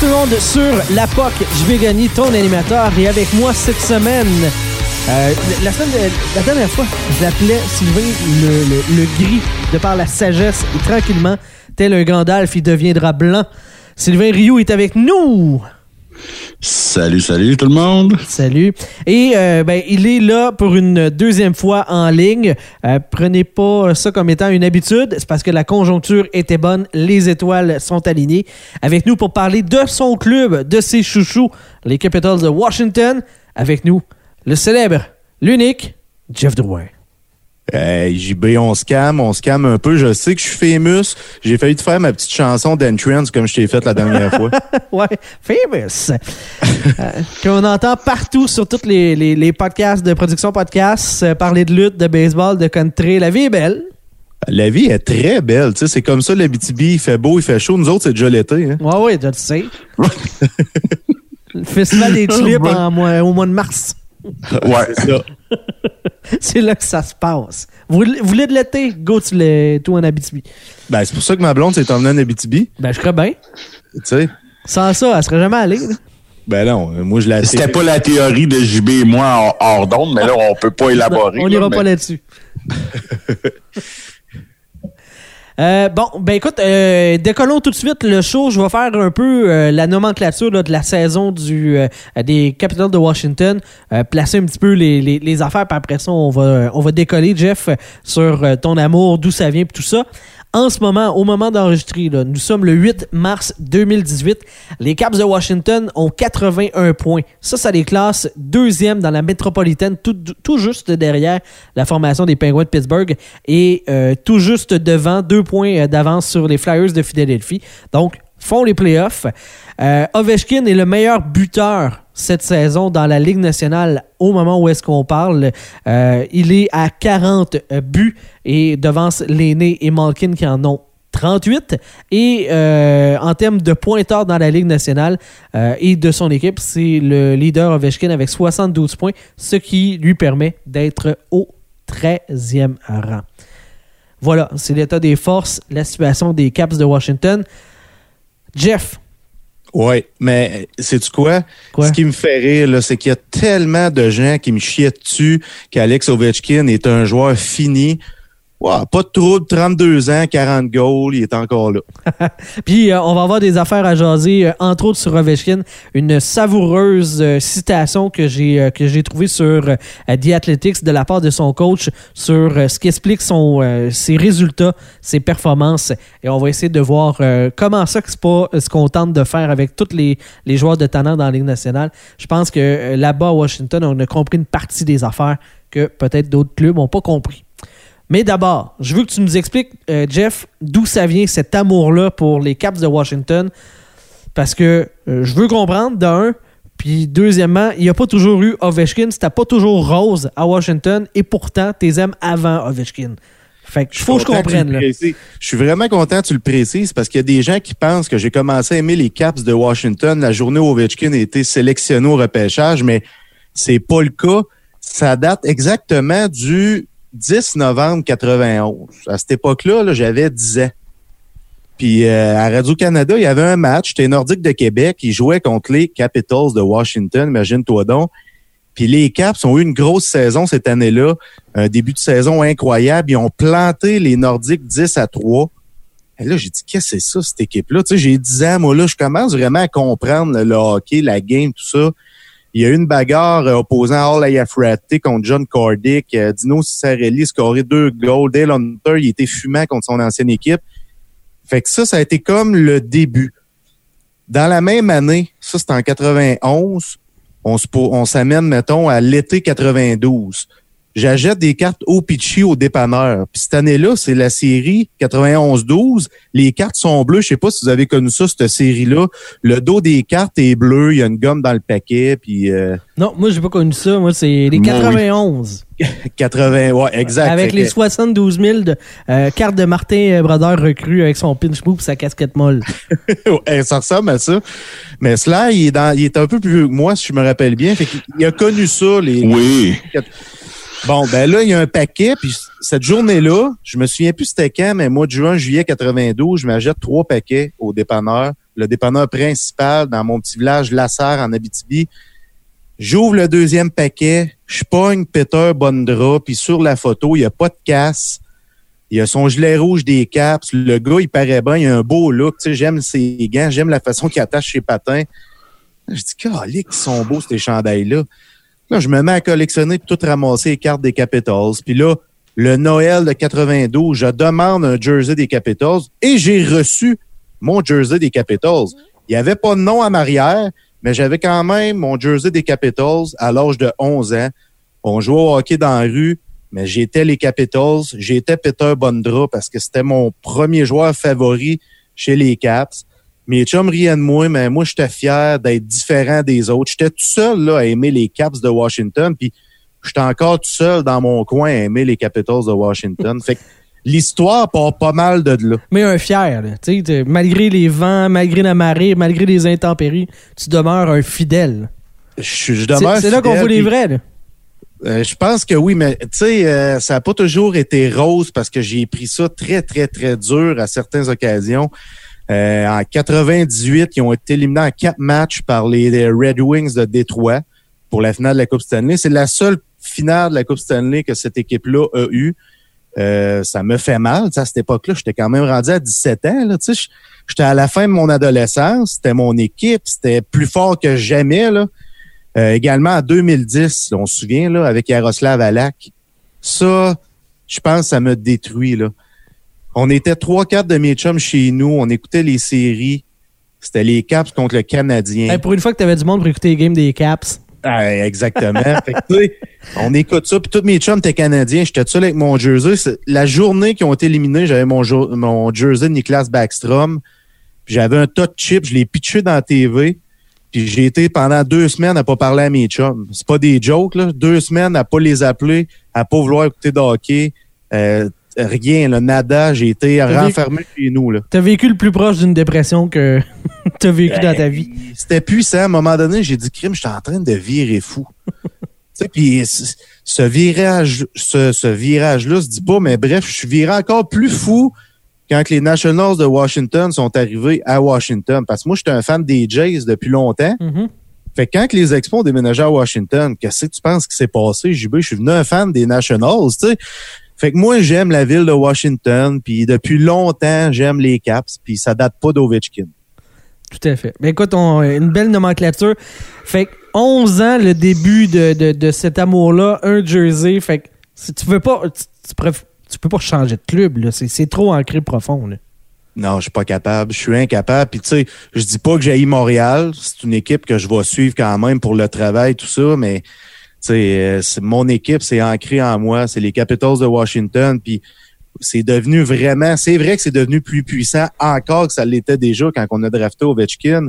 Tout le monde sur La POC. Je vais gagner ton animateur et avec moi cette semaine, euh, la, semaine de- la dernière fois, je l'appelais Sylvain le, le- le gris de par la sagesse et tranquillement, tel un Gandalf, il deviendra blanc. Sylvain Rioux est avec nous. Salut, salut tout le monde. Salut. Et euh, ben, il est là pour une deuxième fois en ligne. Euh, prenez pas ça comme étant une habitude. C'est parce que la conjoncture était bonne. Les étoiles sont alignées. Avec nous pour parler de son club, de ses chouchous, les Capitals de Washington. Avec nous, le célèbre, l'unique, Jeff Drouin. Hey, JB, on se calme, on se calme un peu. Je sais que je suis famous. J'ai failli te faire ma petite chanson d'entrance comme je t'ai faite la dernière fois. ouais, famous. Euh, Qu'on entend partout sur tous les, les- les podcasts de production podcast, euh, parler de lutte, de baseball, de country. La vie est belle. La vie est très belle. tu sais, C'est comme ça, l'Abitibi, il fait beau, il fait chaud. Nous autres, c'est déjà l'été. Hein? Ouais, ouais, je le sais. le festival des tulipes en mois- au mois de mars. Ouais. C'est ça. C'est là que ça se passe. Vous, vous voulez de l'été? Go, tu l'es, tout en Abitibi. Ben, c'est pour ça que ma blonde s'est emmenée en Abitibi. Ben, je crois bien. Tu sais. Sans ça, elle serait jamais allée. là. Ben non, moi, je l'ai C'était pas la théorie de JB et moi hors, d'onde, mais là, on peut pas élaborer. On n'ira mais- pas là-dessus. Euh, bon, ben écoute, euh, décollons tout de suite le show. Je vais faire un peu euh, la nomenclature de la saison du, euh, des Capitals de Washington, placer un petit peu les, les, affaires, puis après ça, on va, on va décoller, Jeff, sur ton amour, d'où ça vient, puis tout ça. En ce moment, au moment d'enregistrer, nous sommes le 8 mars 2018. Les Caps de Washington ont 81 points. Ça, ça les classe deuxième dans la métropolitaine, tout, tout juste derrière la formation des Penguins de Pittsburgh et euh, tout juste devant, deux points euh, d'avance sur les Flyers de Philadelphie. Donc, font les playoffs. Euh, Ovechkin est le meilleur buteur cette saison dans la Ligue nationale au moment où est-ce qu'on parle. Euh, il est à 40 euh, buts et devance l'aîné et Malkin qui en ont 38. Et euh, en termes de pointeurs dans la Ligue nationale euh, et de son équipe, c'est le leader Ovechkin avec 72 points, ce qui lui permet d'être au 13e rang. Voilà, c'est l'état des forces, la situation des Caps de Washington. Jeff, Ouais, mais sais-tu quoi? Quoi? Ce qui me fait rire, c'est qu'il y a tellement de gens qui me chiaient dessus qu'Alex Ovechkin est un joueur fini. Ouah, pas de trouble, 32 ans, 40 goals, il est encore là. Puis euh, on va avoir des affaires à jaser, euh, entre autres sur Ovechkin, une savoureuse euh, citation que j'ai que j'ai trouvée sur The Athletics de la part de son coach sur ce qui explique son ses résultats, ses performances et on va essayer de voir comment ça que c'est ce qu'on tente de faire avec tous les, les joueurs de talent dans la Ligue nationale. Je pense que là-bas à Washington, on a compris une partie des affaires que peut-être d'autres clubs n'ont pas compris. Mais d'abord, je veux que tu nous expliques, euh, Jeff, d'où ça vient cet amour-là pour les Caps de Washington. Parce que euh, je veux comprendre, d'un. Puis deuxièmement, il n'y a pas toujours eu Ovechkin. C'était pas toujours rose à Washington. Et pourtant, tu les aimes avant Ovechkin. Fait que faut que je comprenne. Là. Je suis vraiment content que tu le précises parce qu'il y a des gens qui pensent que j'ai commencé à aimer les Caps de Washington la journée où Ovechkin a été sélectionné au repêchage, mais c'est pas le cas. Ça date exactement du 10 novembre 91. À cette époque-là, là, j'avais 10 ans. Puis euh, à Radio-Canada, il y avait un match. C'était Nordique de Québec. Ils jouaient contre les Capitals de Washington, imagine-toi donc. Puis les Caps ont eu une grosse saison cette année-là, un début de saison incroyable. Ils ont planté les Nordiques 10 à 3. Et là, j'ai dit, qu'est-ce que c'est ça, cette équipe-là? Tu sais, j'ai 10 ans, moi, là, je commence vraiment à comprendre le hockey, la game, tout ça. Il y a eu une bagarre euh, opposant All Ayafrate contre John Cordick. Euh, Dino Ciccarelli scoré deux goals. Dale Hunter, il était fumant contre son ancienne équipe. Fait que ça, ça a été comme le début. Dans la même année, ça c'est en 91, on se po- on s'amène, mettons, à l'été 92. J'achète des cartes au Pitchy au dépanneur. Puis cette année-là, c'est la série 91-12. Les cartes sont bleues. Je sais pas si vous avez connu ça, cette série-là. Le dos des cartes est bleu. Il y a une gomme dans le paquet. Puis euh, Non, moi, j'ai pas connu ça. Moi, c'est les Moi, oui. 91. 80, ouais, exact. Avec les que- 72 000 de, euh, cartes de Martin euh, Brodeur recrues avec son pinch move et sa casquette molle. Ouais, ça ressemble à ça. Mais cela, il est, dans, il est un peu plus vieux que moi, si je me rappelle bien. Fait il a connu ça, les, Oui. Bon, ben là, il y a un paquet, puis cette journée-là, je me souviens plus c'était quand, mais mois de juin, juillet 92, je m'achète trois paquets au dépanneur. le dépanneur principal dans mon petit village Lasserre en Abitibi. J'ouvre le deuxième paquet, je pogne Peter Bondra, puis sur la photo, il n'y a pas de casse. Il a son gilet rouge des caps. Le gars, il paraît bien, il a un beau look. Tu sais, j'aime ses gants, j'aime la façon qu'il attache ses patins. Je dis, calique, ils sont beaux, ces chandails-là. Là, je me mets à collectionner, puis tout ramasser les cartes des Capitals. Puis là, le Noël de 92, je demande un jersey des Capitals et j'ai reçu mon jersey des Capitals. Il n'y avait pas de nom à arrière, mais j'avais quand même mon jersey des Capitals à l'âge de 11 ans. On jouait au hockey dans la rue, mais j'étais les Capitals, j'étais Peter Bondra parce que c'était mon premier joueur favori chez les Caps. Mes chums riaient de moi, mais moi, j'étais fier d'être différent des autres. J'étais tout seul là, à aimer les Caps de Washington, puis j'étais encore tout seul dans mon coin à aimer les Capitals de Washington. fait que l'histoire part pas mal de là. Mais un fier, là, tu sais, malgré les vents, malgré la marée, malgré les intempéries, tu demeures un fidèle. Je, je demeure C'est là qu'on voit les vrais. là. Euh, je pense que oui, mais tu sais, euh, ça n'a pas toujours été rose parce que j'ai pris ça très, très, très dur à certaines occasions. Euh, en 98, ils ont été éliminés en quatre matchs par les, Red Wings de Détroit pour la finale de la Coupe Stanley. C'est la seule finale de la Coupe Stanley que cette équipe-là a eue. Euh, ça me fait mal. À cette époque-là, j'étais quand même rendu à 17 ans. J'étais à la fin de mon adolescence. C'était mon équipe. C'était plus fort que jamais. Là. Euh, également en 2010, on se souvient, là, avec Yaroslav Alak. Ça, je pense, ça me détruit. Là. On était trois, quatre de mes chums chez nous. On écoutait les séries. C'était les Caps contre le Canadien. Hey, pour une fois que tu avais du monde pour écouter les games des Caps. Ah, exactement. fait que, on écoute ça. Puis tous mes chums étaient canadiens. J'étais tout seul avec mon jersey. La journée qu'ils ont été éliminés, j'avais mon, mon jersey de Niklas Backstrom. Puis j'avais un tas de chips. Je l'ai pitché dans la TV. Puis j'ai été pendant deux semaines à pas parler à mes chums. C'est pas des jokes, là. Deux semaines à pas les appeler, à pas vouloir écouter de hockey. Euh, rien, là, nada. J'ai été renfermé chez nous. T'as vécu le plus proche d'une dépression que t'as vécu dans ta vie. C'était puissant. À un moment donné, j'ai dit, crime, j'étais en train de virer fou. puis ce virage, ce, ce virage-là se dit pas, mais bref, je suis viré encore plus fou quand les Nationals de Washington sont arrivés à Washington. Parce que moi, j'étais un fan des Jays depuis longtemps. Mhm. Fait que quand les Expos ont déménagé à Washington, qu'est-ce que tu penses qui s'est passé, JB? Je suis venu un fan des Nationals, tu sais. Fait que moi, j'aime la ville de Washington, puis depuis longtemps, j'aime les Caps, puis ça date pas d'Ovechkin. Tout à fait. Ben écoute, on- une belle nomenclature. Fait que 11 ans, le début de, de, de cet amour-là, un jersey. Fait que si tu veux pas, tu, tu préf- tu peux pas changer de club, là. C'est, c'est trop ancré profond, là. Non, je suis pas capable. Je suis incapable. Puis tu sais, je dis pas que j'ai Montréal. C'est une équipe que je vais suivre quand même pour le travail, tout ça, mais c'est mon équipe, c'est ancré en moi. C'est les Capitals de Washington. Puis c'est devenu vraiment. C'est vrai que c'est devenu plus puissant encore que ça l'était déjà quand on a drafté Ovechkin.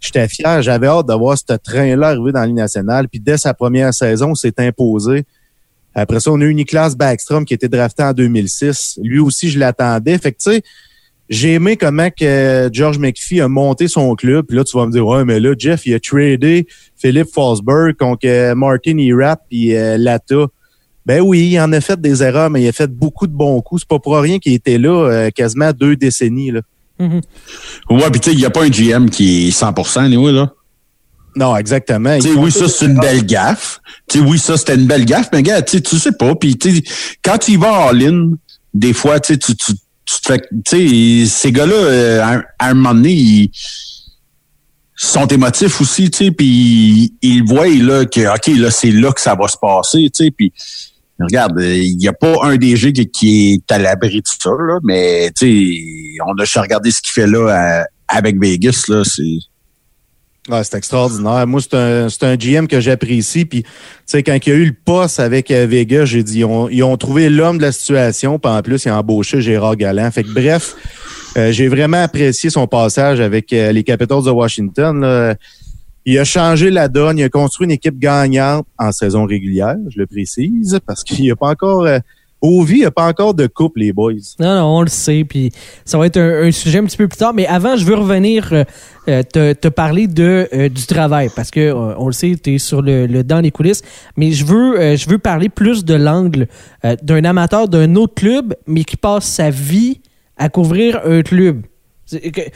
J'étais fier. J'avais hâte de voir ce train-là arriver dans la nationale. Puis dès sa première saison, c'est imposé. Après ça, on a eu Niklas Backstrom qui était drafté en 2006. Lui aussi, je l'attendais. Fait que tu sais, j'ai aimé comment que George McPhee a monté son club. Puis là, tu vas me dire, ouais, mais là, Jeff, il a tradé Philippe Fosberg contre euh, Martin Irap puis euh, Lata. Ben oui, il en a fait des erreurs, mais il a fait beaucoup de bons coups. C'est pas pour rien qu'il était là euh, quasiment deux décennies. Là. Mhm. Ouais, puis tu sais, il n'y a pas un GM qui est 100%, anyway, là. Non, exactement. Tu sais, oui, ça, c'est une belle gaffe. Tu sais, oui, ça, c'était une belle gaffe, mais gars, tu sais, tu sais pas. Puis, tu sais, quand tu y vas en ligne, des fois, tu sais, tu, tu, tu te fais... Tu sais, ces gars-là, euh, à, un- moment donné, ils sont émotifs aussi, tu sais, puis ils, voient, là, que, OK, là, c'est là que ça va se passer, tu sais, puis regarde, euh, il n'y a pas un DG qui, qui est à l'abri de ça, là, mais, tu sais, on a regardé ce qu'il fait là à- avec Vegas, là, c'est... Ouais, c'est extraordinaire. Moi, c'est un, un GM que j'apprécie. Puis, tu sais, quand il y a eu le poste avec euh, Vegas, j'ai dit, ont, ils ont trouvé l'homme de la situation. Puis en plus, ils ont embauché Gérard Galland. Fait que bref, euh, j'ai vraiment apprécié son passage avec euh, les Capitals de Washington. là. Il a changé la donne. Il a construit une équipe gagnante en saison régulière, je le précise, parce qu'il n'y a pas encore... Euh, Ovi, il n'y a pas encore de couple, les boys. Non, non, on le sait, puis ça va être un, sujet un petit peu plus tard. Mais avant, je veux revenir euh, euh, te, parler de euh, du travail, parce que on le sait, tu es sur le, dans les coulisses. Mais je veux je veux parler plus de l'angle d'un amateur d'un autre club, mais qui passe sa vie à couvrir un club. Que-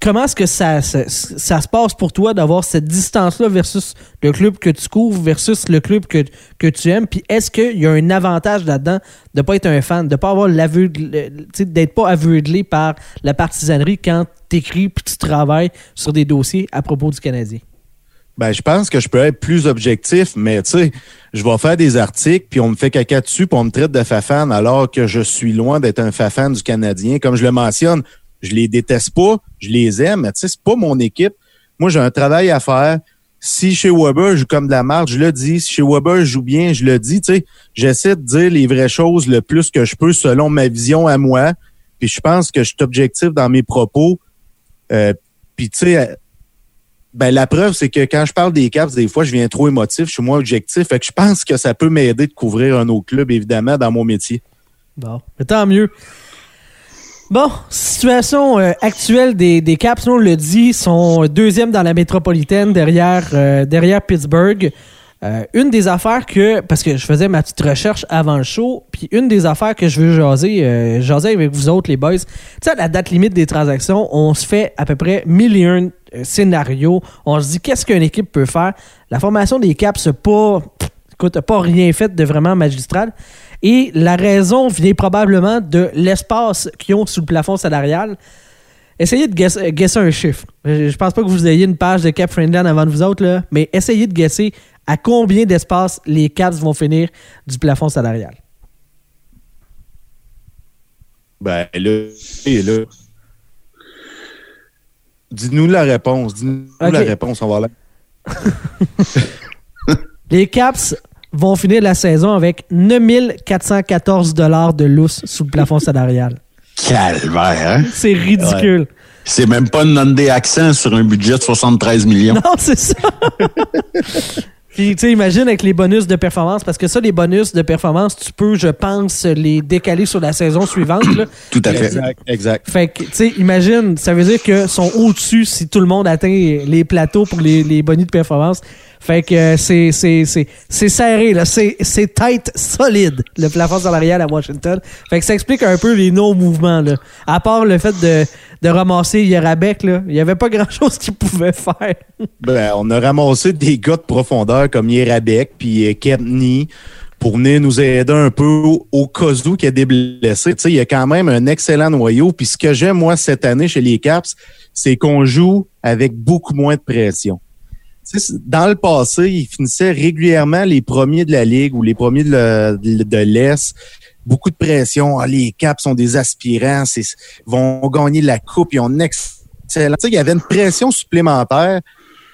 comment est-ce que ça, ça, ça se passe pour toi d'avoir cette distance-là versus le club que tu couvres versus le club que, que tu aimes? Puis est-ce qu'il y a un avantage là-dedans de pas être un fan, de pas avoir l'aveugle, sais, d'être pas aveuglé par la partisanerie quand tu écris puis tu travailles sur des dossiers à propos du Canadien? Ben, je pense que je peux être plus objectif, mais tu sais, je vais faire des articles, puis on me fait caca dessus, puis on me traite de fafan, alors que je suis loin d'être un fafan du Canadien. Comme je le mentionne, je les déteste pas, je les aime, mais tu sais, c'est pas mon équipe. Moi, j'ai un travail à faire. Si chez Weber, je joue comme de la marge, je le dis. Si chez Weber, je joue bien, je le dis. Tu sais, j'essaie de dire les vraies choses le plus que je peux selon ma vision à moi. Puis je pense que je suis objectif dans mes propos. Euh, puis tu sais, ben la preuve, c'est que quand je parle des Caps, des fois, je viens trop émotif, je suis moins objectif. Fait que je pense que ça peut m'aider de couvrir un autre club, évidemment, dans mon métier. Bon, mais tant mieux. Bon, situation euh, actuelle des, des Caps, on le dit, sont deuxième dans la métropolitaine derrière, euh, derrière Pittsburgh. Euh, une des affaires que, parce que je faisais ma petite recherche avant le show, puis une des affaires que je veux jaser, jaser avec vous autres, les boys, tu sais, à la date limite des transactions, on se fait à peu près mille et un scénarios. On se dit, qu'est-ce qu'une équipe peut faire? La formation des Caps, pas, écoute, pas rien fait de vraiment magistral. Et la raison vient probablement de l'espace qu'ils ont sous le plafond salarial. Essayez de guesser, un chiffre. Je pense pas que vous ayez une page de Cap Friendland avant de vous autres, là, mais essayez de guesser à combien d'espace les Caps vont finir du plafond salarial. Ben là, là. Dis-nous la réponse. Dis-nous la réponse, on va là. les Caps vont finir la saison avec 9414 dollars de lousse sous le plafond salarial. Calvaire, hein? C'est ridicule. C'est même pas une des accent sur un budget de 73 millions. Non, c'est ça. Puis, tu sais, imagine avec les bonus de performance, parce que ça, les bonus de performance, tu peux, je pense, les décaler sur la saison suivante. Tout à fait. Exact, exact. Fait que, tu sais, imagine, ça veut dire que sont au-dessus si tout le monde atteint les plateaux pour les, les bonus de performance. Fait que c'est c'est serré là, c'est tête solide le plafond salarial à Washington. Fait que ça explique un peu les non mouvements là. À part le fait de de ramasser Yerabek là, il y avait pas grand chose qu'ils pouvaient faire. ben, on a ramassé des gars de profondeur comme Yerabek puis euh, Kentney pour venir nous aider un peu au, cas où qui a des blessés. Tu sais, il y a quand même un excellent noyau. Puis ce que j'aime, moi, cette année chez les Caps, c'est qu'on joue avec beaucoup moins de pression dans le passé, ils finissaient régulièrement les premiers de la Ligue ou les premiers de, l'Est. Beaucoup de pression. Ah, les Caps sont des aspirants. vont gagner la Coupe. Ils ont une excellente... Il y avait une pression supplémentaire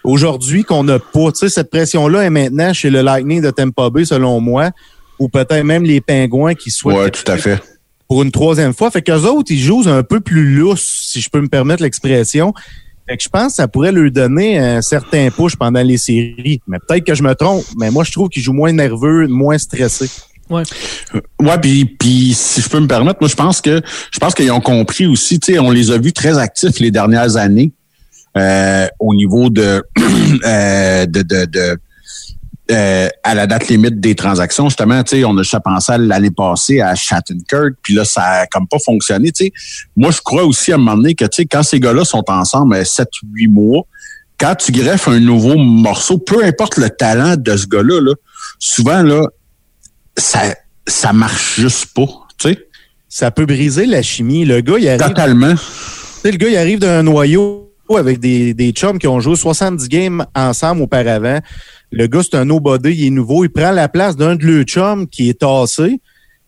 aujourd'hui qu'on n'a pas. cette pression-là est maintenant chez le Lightning de Tampa Bay, selon moi, ou peut-être même les Pingouins qui souhaitent... Ouais, tout à fait. Pour une troisième fois. Fait qu'eux autres, ils jouent un peu plus lousse, si je peux me permettre l'expression. Fait que je pense que ça pourrait lui donner un certain push pendant les séries. Mais peut-être que je me trompe, mais moi, je trouve qu'il joue moins nerveux, moins stressé. Ouais. Euh, ouais, puis, puis si je peux me permettre, moi je pense que je pense qu'ils ont compris aussi, tu sais, on les a vus très actifs les dernières années euh, au niveau de, euh, de, de, de euh, à la date limite des transactions. Justement, tu sais, on a déjà pensé l'année passée à Shattenkirk, puis là, ça a comme pas fonctionné. Tu sais, moi, je crois aussi à un moment donné que, tu sais, quand ces gars-là sont ensemble 7-8 euh, mois, quand tu greffes un nouveau morceau, peu importe le talent de ce gars-là, là, souvent, là, ça, ça marche juste pas, tu sais. Ça peut briser la chimie. Le gars, il arrive... Totalement. Tu sais, le gars, il arrive d'un noyau avec des, des chums qui ont joué 70 games ensemble auparavant. Le gars, c'est un nobody, il est nouveau. Il prend la place d'un de leurs chums qui est tassé.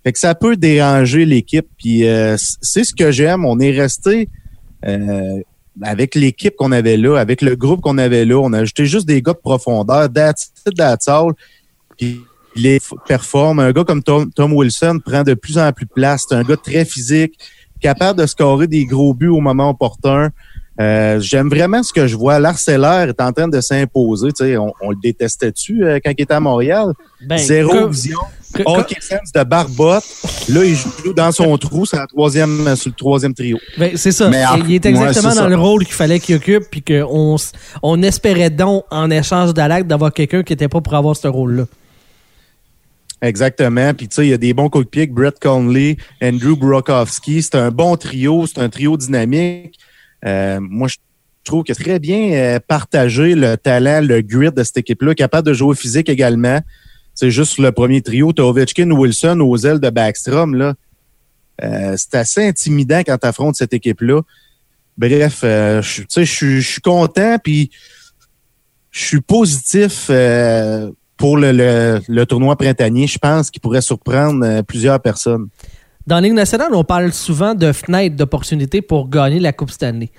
Fait que ça peut déranger l'équipe. Puis euh, c'est ce que j'aime. On est resté euh, avec l'équipe qu'on avait là, avec le groupe qu'on avait là. On a ajouté juste des gars de profondeur, d'attitude, d'attitude. Puis il performe. Un gars comme Tom, Tom, Wilson prend de plus en plus de place. C'est un gars très physique, capable de scorer des gros buts au moment opportun. Euh, j'aime vraiment ce que je vois. L'arcellaire est en train de s'imposer. Tu sais, on, le détestait-tu euh, quand il était à Montréal? Ben, Zéro vision. Hockey sense de barbotte. Là, il joue dans son trou, la troisième, sur le troisième trio. Ben, c'est ça. il est exactement dans le rôle qu'il fallait qu'il occupe, puis qu'on on espérait donc, en échange d'Alak, d'avoir quelqu'un qui était pas pour avoir ce rôle-là. Exactement. Puis tu sais, il y a des bons coups de pied Brett Conley, Andrew Brokowski. C'est un bon trio, c'est un trio dynamique. Euh, moi, trouve que très bien euh, partagé le talent, le grit de cette équipe-là, capable de jouer physique également. C'est juste le premier trio. Tu Ovechkin, Wilson aux ailes de Backstrom. Là. Euh, c'est assez intimidant quand tu affrontes cette équipe-là. Bref, euh, je suis content, puis je suis positif pour le, le, tournoi printanier. Je pense qu'il pourrait surprendre plusieurs personnes. Dans la Ligue nationale, on parle souvent de fenêtres d'opportunité pour gagner la Coupe Stanley.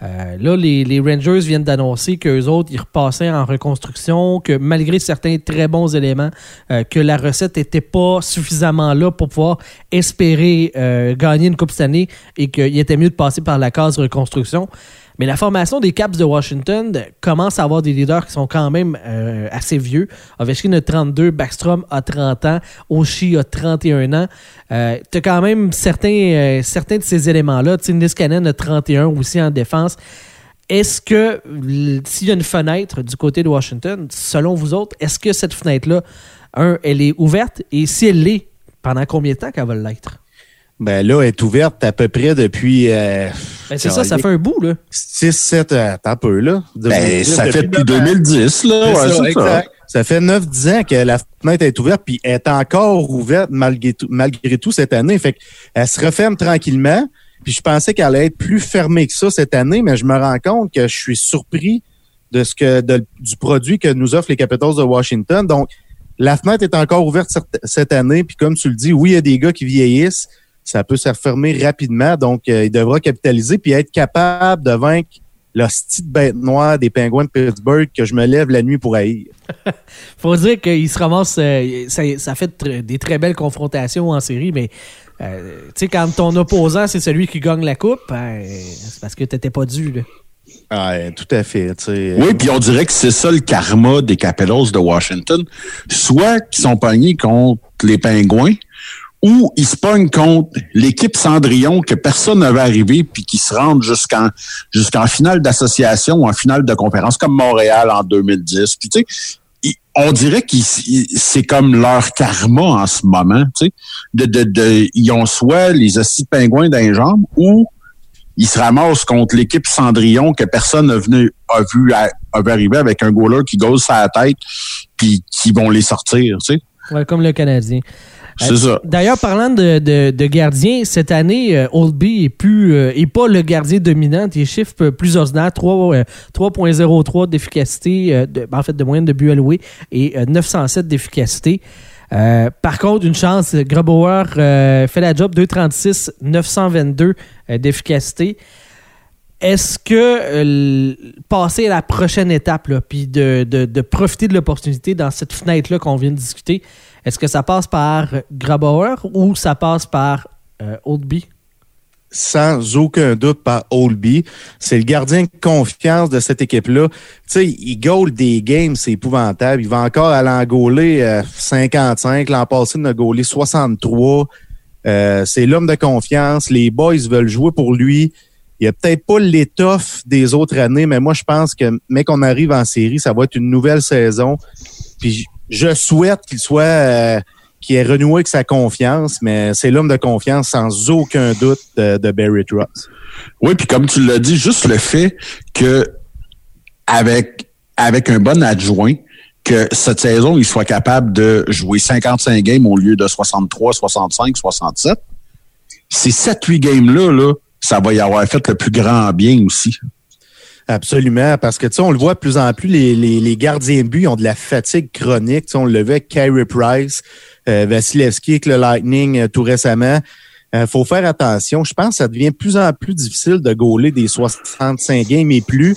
Euh, là, les, Rangers viennent d'annoncer qu'eux autres, ils repassaient en reconstruction, que malgré certains très bons éléments, euh, que la recette n'était pas suffisamment là pour pouvoir espérer euh, gagner une Coupe Stanley et qu'il était mieux de passer par la case reconstruction. Mais la formation des Caps de Washington commence à avoir des leaders qui sont quand même euh, assez vieux. Ovechkin a 32, Backstrom a 30 ans, Oshie a 31 ans. Euh, tu as quand même certains, euh, certains de ces éléments-là. Niskanen a 31 aussi en défense. Est-ce que s'il y a une fenêtre du côté de Washington, selon vous autres, est-ce que cette fenêtre-là, un, elle est ouverte? Et si elle l'est, pendant combien de temps qu'elle va l'être? Ben là, elle est ouverte à peu près depuis. Euh, ben c'est ça, ça fait un bout, là. 6, 7, attends un peu, là. Ben, ça fait depuis 2010, là. Ouais, ça, exact. ça. fait 9-10 ans que la fenêtre est ouverte, puis elle est encore ouverte malgré tout, malgré tout cette année. Fait qu'elle se referme tranquillement. Puis je pensais qu'elle allait être plus fermée que ça cette année, mais je me rends compte que je suis surpris de ce que du produit que nous offrent les Capitals de Washington. Donc, la fenêtre est encore ouverte cette année. Puis comme tu le dis, oui, il y a des gars qui vieillissent ça peut se refermer rapidement. Donc, euh, il devra capitaliser puis être capable de vaincre la petite bête noire des pingouins de Pittsburgh que je me lève la nuit pour haïr. Faut dire qu'il se ramasse, euh, ça, fait des très belles confrontations en série, mais euh, tu sais, quand ton opposant, c'est celui qui gagne la coupe, ben, c'est parce que t'étais pas dû, là. Ah, tout à fait. Oui, puis on dirait que c'est ça le karma des Capitals de Washington. Soit qu'ils sont pognés contre les Pingouins, où ils se pognent contre l'équipe Cendrillon que personne n'avait arrivé puis qui se rendent jusqu'en finale d'association ou en finale de conférence comme Montréal en 2010. Puis tu sais, on dirait qu'ils c'est comme leur karma en ce moment, tu sais, de, de, ils ont soit les assis pingouins dans les jambes ou ils se ramassent contre l'équipe Cendrillon que personne n'a venu a vu avait arrivé avec un goaler qui gosse sa tête puis qui vont les sortir, tu sais. Ouais, comme le Canadien. C'est ça. D'ailleurs, parlant de, de, gardien, cette année, euh, Oldby est plus euh, est pas le gardien dominant. Il chiffre plus ordinaire, 3.03 euh, d'efficacité, ben, en fait de moyenne de but alloué et 907 d'efficacité. par contre, une chance, Grubauer fait la job 236, 922 d'efficacité. Est-ce que passer à la prochaine étape, puis de, de, de, profiter de l'opportunité dans cette fenêtre-là qu'on vient de discuter, est-ce que ça passe par Grabauer ou ça passe par euh, Oldby? Sans aucun doute par Oldby. C'est le gardien de confiance de cette équipe-là. Tu sais, il goal des games, c'est épouvantable. Il va encore aller en gauler 55. L'an passé, il a gaulé 63. Euh, c'est l'homme de confiance. Les boys veulent jouer pour lui. Il n'y a peut-être pas l'étoffe des autres années, mais moi, je pense que, mais qu'on arrive en série, ça va être une nouvelle saison. Puis je souhaite qu'il soit euh, qu'il ait renoué avec sa confiance, mais c'est l'homme de confiance sans aucun doute de, Barry Trotz. Oui, puis comme tu l'as dit, juste le fait que avec avec un bon adjoint, que cette saison, il soit capable de jouer 55 games au lieu de 63, 65, 67. Ces 7-8 games-là, là, ça va y avoir fait le plus grand bien aussi. Absolument, parce que tu sais, on le voit de plus en plus, les, gardiens de but ont de la fatigue chronique. Tu sais, on le voit avec Carey Price, euh, Vasilevski avec le Lightning euh, tout récemment. Euh, faut faire attention. Je pense que ça devient de plus en plus difficile de gauler des 65 games et plus.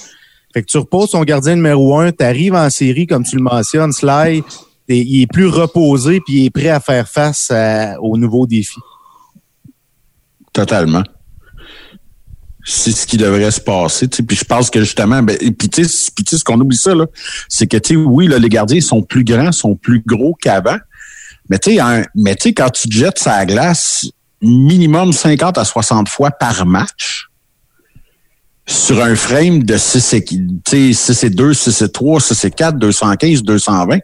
Fait que tu reposes ton gardien numéro un, tu arrives en série, comme tu le mentionnes, Sly, il est plus reposé puis il est prêt à faire face aux nouveaux défis. Totalement c'est ce qui devrait se passer. Puis je pense que justement, ben, puis tu sais, ce qu'on oublie ça, c'est que oui, là, les gardiens sont plus grands, sont plus gros qu'avant. Mais tu sais, quand tu jettes sa glace minimum 50 à 60 fois par match, sur un frame de 6 et, 6 et 2, 6 et 3, 6 et 4, 215, 220,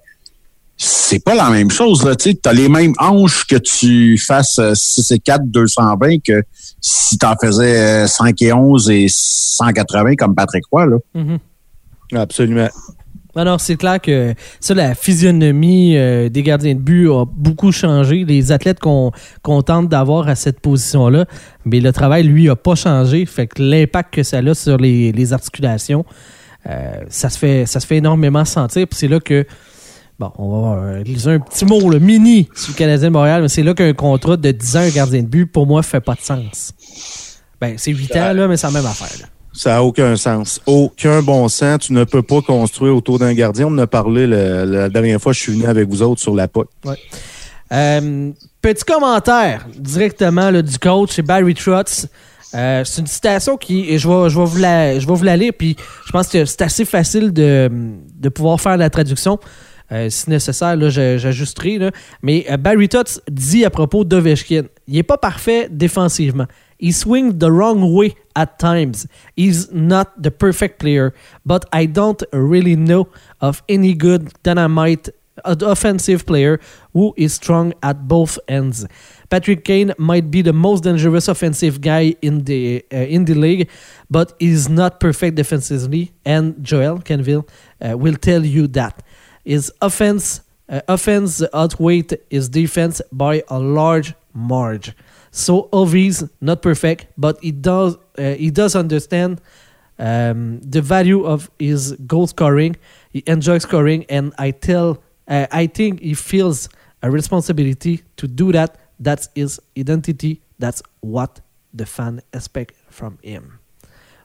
c'est pas la même chose. Tu as les mêmes hanches que tu fasses 6 et 4, 220 que si tu en faisais 5 et 11 et 180 comme Patrick Roy. Là. Mm-hmm. Absolument. Alors, c'est clair que ça, la physionomie euh, des gardiens de but a beaucoup changé. Les athlètes qu'on tente d'avoir à cette position-là, mais le travail, lui, n'a pas changé. Fait que l'impact que ça a sur les, articulations, euh, ça, se fait, ça se fait énormément sentir. Puis c'est là que, bon, on va voir un, un petit mot, le mini sur le Canadien de Montréal, mais c'est là qu'un contrat de 10 ans, un gardien de but, pour moi, fait pas de sens. Ben, c'est 8 ans, là, mais c'est la même affaire. Ça n'a aucun sens. Aucun bon sens. Tu ne peux pas construire autour d'un gardien. On en a parlé la dernière fois que je suis venu avec vous autres sur la POC. Euh, petit commentaire directement du coach Barry Trotz. Euh, c'est une citation qui, je vais, je, vais vous la, je vais vous la lire, puis je pense que c'est assez facile de, de pouvoir faire la traduction. Euh, si nécessaire, j'ajusterai. Mais Barry Trotz dit à propos d'Ovechkin, il n'est pas parfait défensivement. He swings the wrong way at times. He's not the perfect player, but I don't really know of any good dynamite uh, offensive player who is strong at both ends. Patrick Kane might be the most dangerous offensive guy in the uh, in the league, but he's not perfect defensively. And Joel Canville uh, will tell you that his offense uh, offense outweighed his defense by a large margin. So Ovi's not perfect, but he does uh, he does understand um, the value of his goal scoring. He enjoys scoring, and I tell uh, I think he feels a responsibility to do that. That's his identity. That's what the fan expect from him.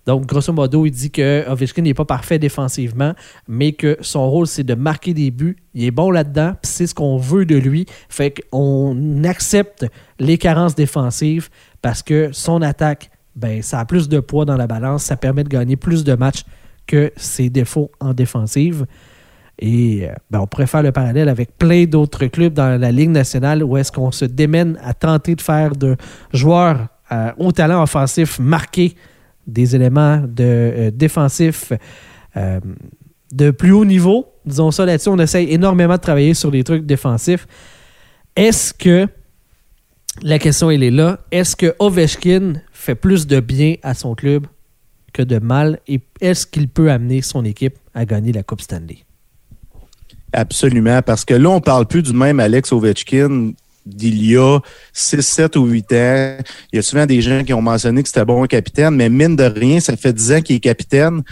Donc, grosso modo, il dit que Ovechkin n'est pas parfait défensivement, mais que son rôle, c'est de marquer des buts. Il est bon là-dedans, c'est ce qu'on veut de lui. Fait qu'on accepte les carences défensives parce que son attaque, ben, ça a plus de poids dans la balance. Ça permet de gagner plus de matchs que ses défauts en défensive. Et euh, ben, on pourrait faire le parallèle avec plein d'autres clubs dans la Ligue nationale où est-ce qu'on se démène à tenter de faire de joueurs euh, au talent offensif marqués des éléments de, euh, défensifs euh, de plus haut niveau. Disons ça là-dessus, on essaye énormément de travailler sur les trucs défensifs. Est-ce que, la question elle est là, est-ce que Ovechkin fait plus de bien à son club que de mal? Et est-ce qu'il peut amener son équipe à gagner la Coupe Stanley? Absolument, parce que là, on parle plus du même Alex Ovechkin d'il y a 6, 7 ou 8 ans. Il y a souvent des gens qui ont mentionné que c'était bon un capitaine, mais mine de rien, ça fait 10 ans qu'il est capitaine.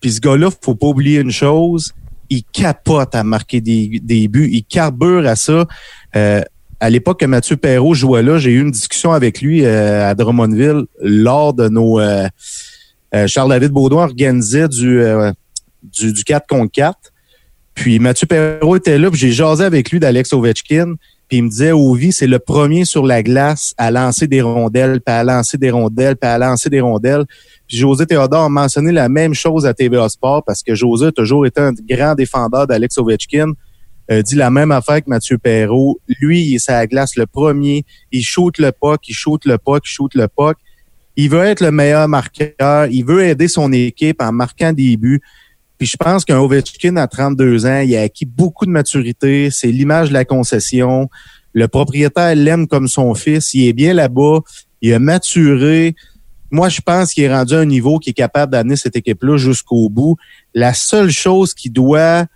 Puis ce gars-là, faut pas oublier une chose, il capote à marquer des, des buts, il carbure à ça. Euh, à l'époque que Mathieu Perrault jouait là, j'ai eu une discussion avec lui euh, à Drummondville lors de nos euh, Charles-David Baudouin organisait du, du, du 4 contre 4. Puis Mathieu Perrault était là, puis j'ai jasé avec lui d'Alex Ovechkin. Puis il me disait, Ovi, c'est le premier sur la glace à lancer des rondelles, puis à lancer des rondelles, puis à lancer des rondelles. Puis José Théodore a mentionné la même chose à TVA Sport parce que José a toujours été un grand défendeur d'Alex Ovechkin. Euh, dit la même affaire que Mathieu Perrault. Lui, il est la glace le premier. Il shoot le puck, il shoot le puck, il shoot le puck. Il veut être le meilleur marqueur. Il veut aider son équipe en marquant des buts. Puis je pense qu'un Ovechkin à 32 ans, il a acquis beaucoup de maturité. C'est l'image de la concession. Le propriétaire l'aime comme son fils. Il est bien là-bas. Il a maturé. Moi, je pense qu'il est rendu à un niveau qui est capable d'amener cette équipe-là jusqu'au bout. La seule chose qui doit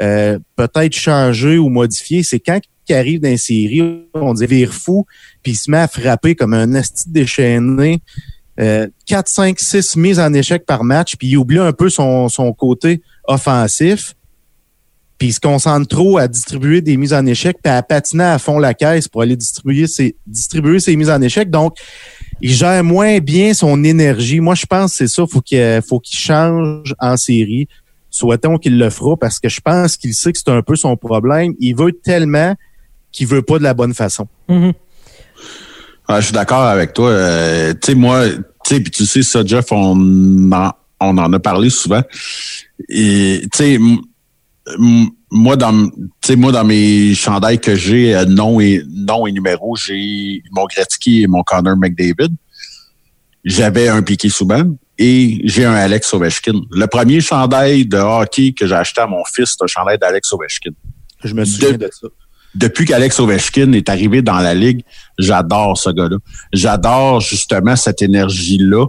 euh, peut-être changer ou modifier, c'est quand il arrive dans une série, on dit vire fou, puis il se met à frapper comme un asti déchaîné. 4, 5, 6 mises en échec par match, puis il oublie un peu son, son côté offensif, puis il se concentre trop à distribuer des mises en échec, puis à patiner à fond la caisse pour aller distribuer ses, distribuer ses mises en échec. Donc, il gère moins bien son énergie. Moi, je pense que c'est ça. Faut qu'il faut qu'il change en série. Souhaitons qu'il le fera parce que je pense qu'il sait que c'est un peu son problème. Il veut tellement qu'il veut pas de la bonne façon. Mm-hmm. Ah, je suis d'accord avec toi. Euh, tu sais, moi, tu sais, puis tu sais ça, Jeff, on en, on en a parlé souvent. Et tu sais, moi dans, tu moi dans mes chandails que j'ai euh, nom et nom et numéro, j'ai mon Gretzky et mon Connor McDavid. J'avais un Piqué Souban et j'ai un Alex Ovechkin. Le premier chandail de hockey que j'ai acheté à mon fils, c'est un chandail d'Alex Ovechkin. Je me souviens de, ça. Depuis qu'Alex Ovechkin est arrivé dans la ligue, j'adore ce gars-là. J'adore justement cette énergie-là.